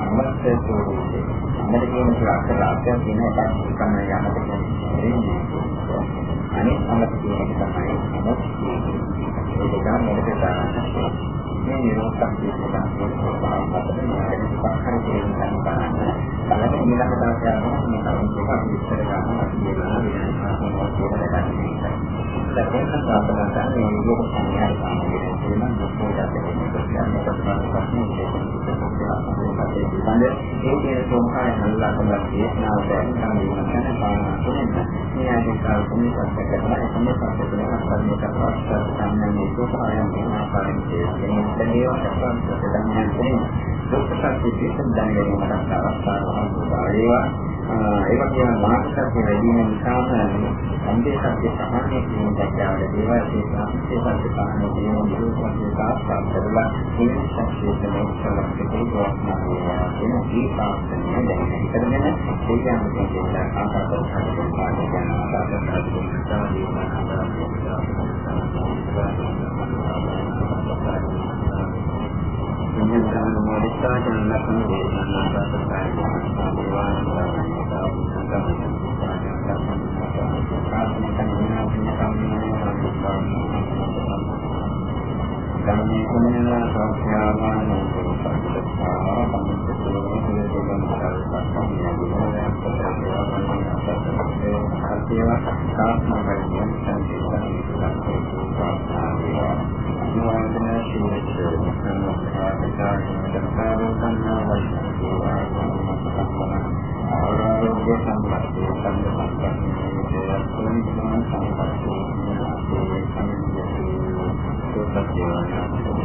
අමතක ස්වරූපේ අමතක කියන අක්ෂර අක්ෂර කියන එකක් තමයි යමක කියන්නේ. අනිත් අමතක කියන එක තමයි අමතක. ඒක ගන්න මේක දාන්න. මේ නිරෝධක් කියනවා ස්වභාව අතර මොකද පහර කියන එක බලන්න. බලන්න ඊළඟ දවසේ යනවා මේ කරුණු දෙක අපි ඉස්සර දුක්ඛ දැකීමකට පිළිබඳ ඒ කියන සෝමකාය නල්ලා කරලා දේශනාව දැන් තමයි මතන පානා කරන්නේ. මේ ආදී කාර්යුම සත්‍ය කරලා එකම සත්‍ය කරලා කර්ම කරලා සම්මන්නේ සෝමකායන් මේ ආකාරයෙන් කියන්නේ මේවා සම්පූර්ණ ප්‍රදර්ශනය කරනවා. දුක්ඛ සත්‍ය පිළිබඳ දැනගැනීමට අවස්ථාවක් ලැබේවා. ඒ වගේම මානසික වැඩි වෙන නිසාම සම්දේ සත්‍ය සමාධිය කියන දැක්කාවල දේවල් ඒ සත්‍ය සත්‍ය පහන කියන නිරෝධය සාක්ෂාත් කරලා මේ සත්‍යයේ සලකන්නේ ගොඩනගනවා කියන ඒ පාස්තනය දැනෙන කරගෙන ඒ කියන්නේ කියන ආකාරයට හදන්න පාඩම් කරන ආකාරයට ඉන්න ගමන මොදිස්සා කියන ලක්ෂණ දේශනා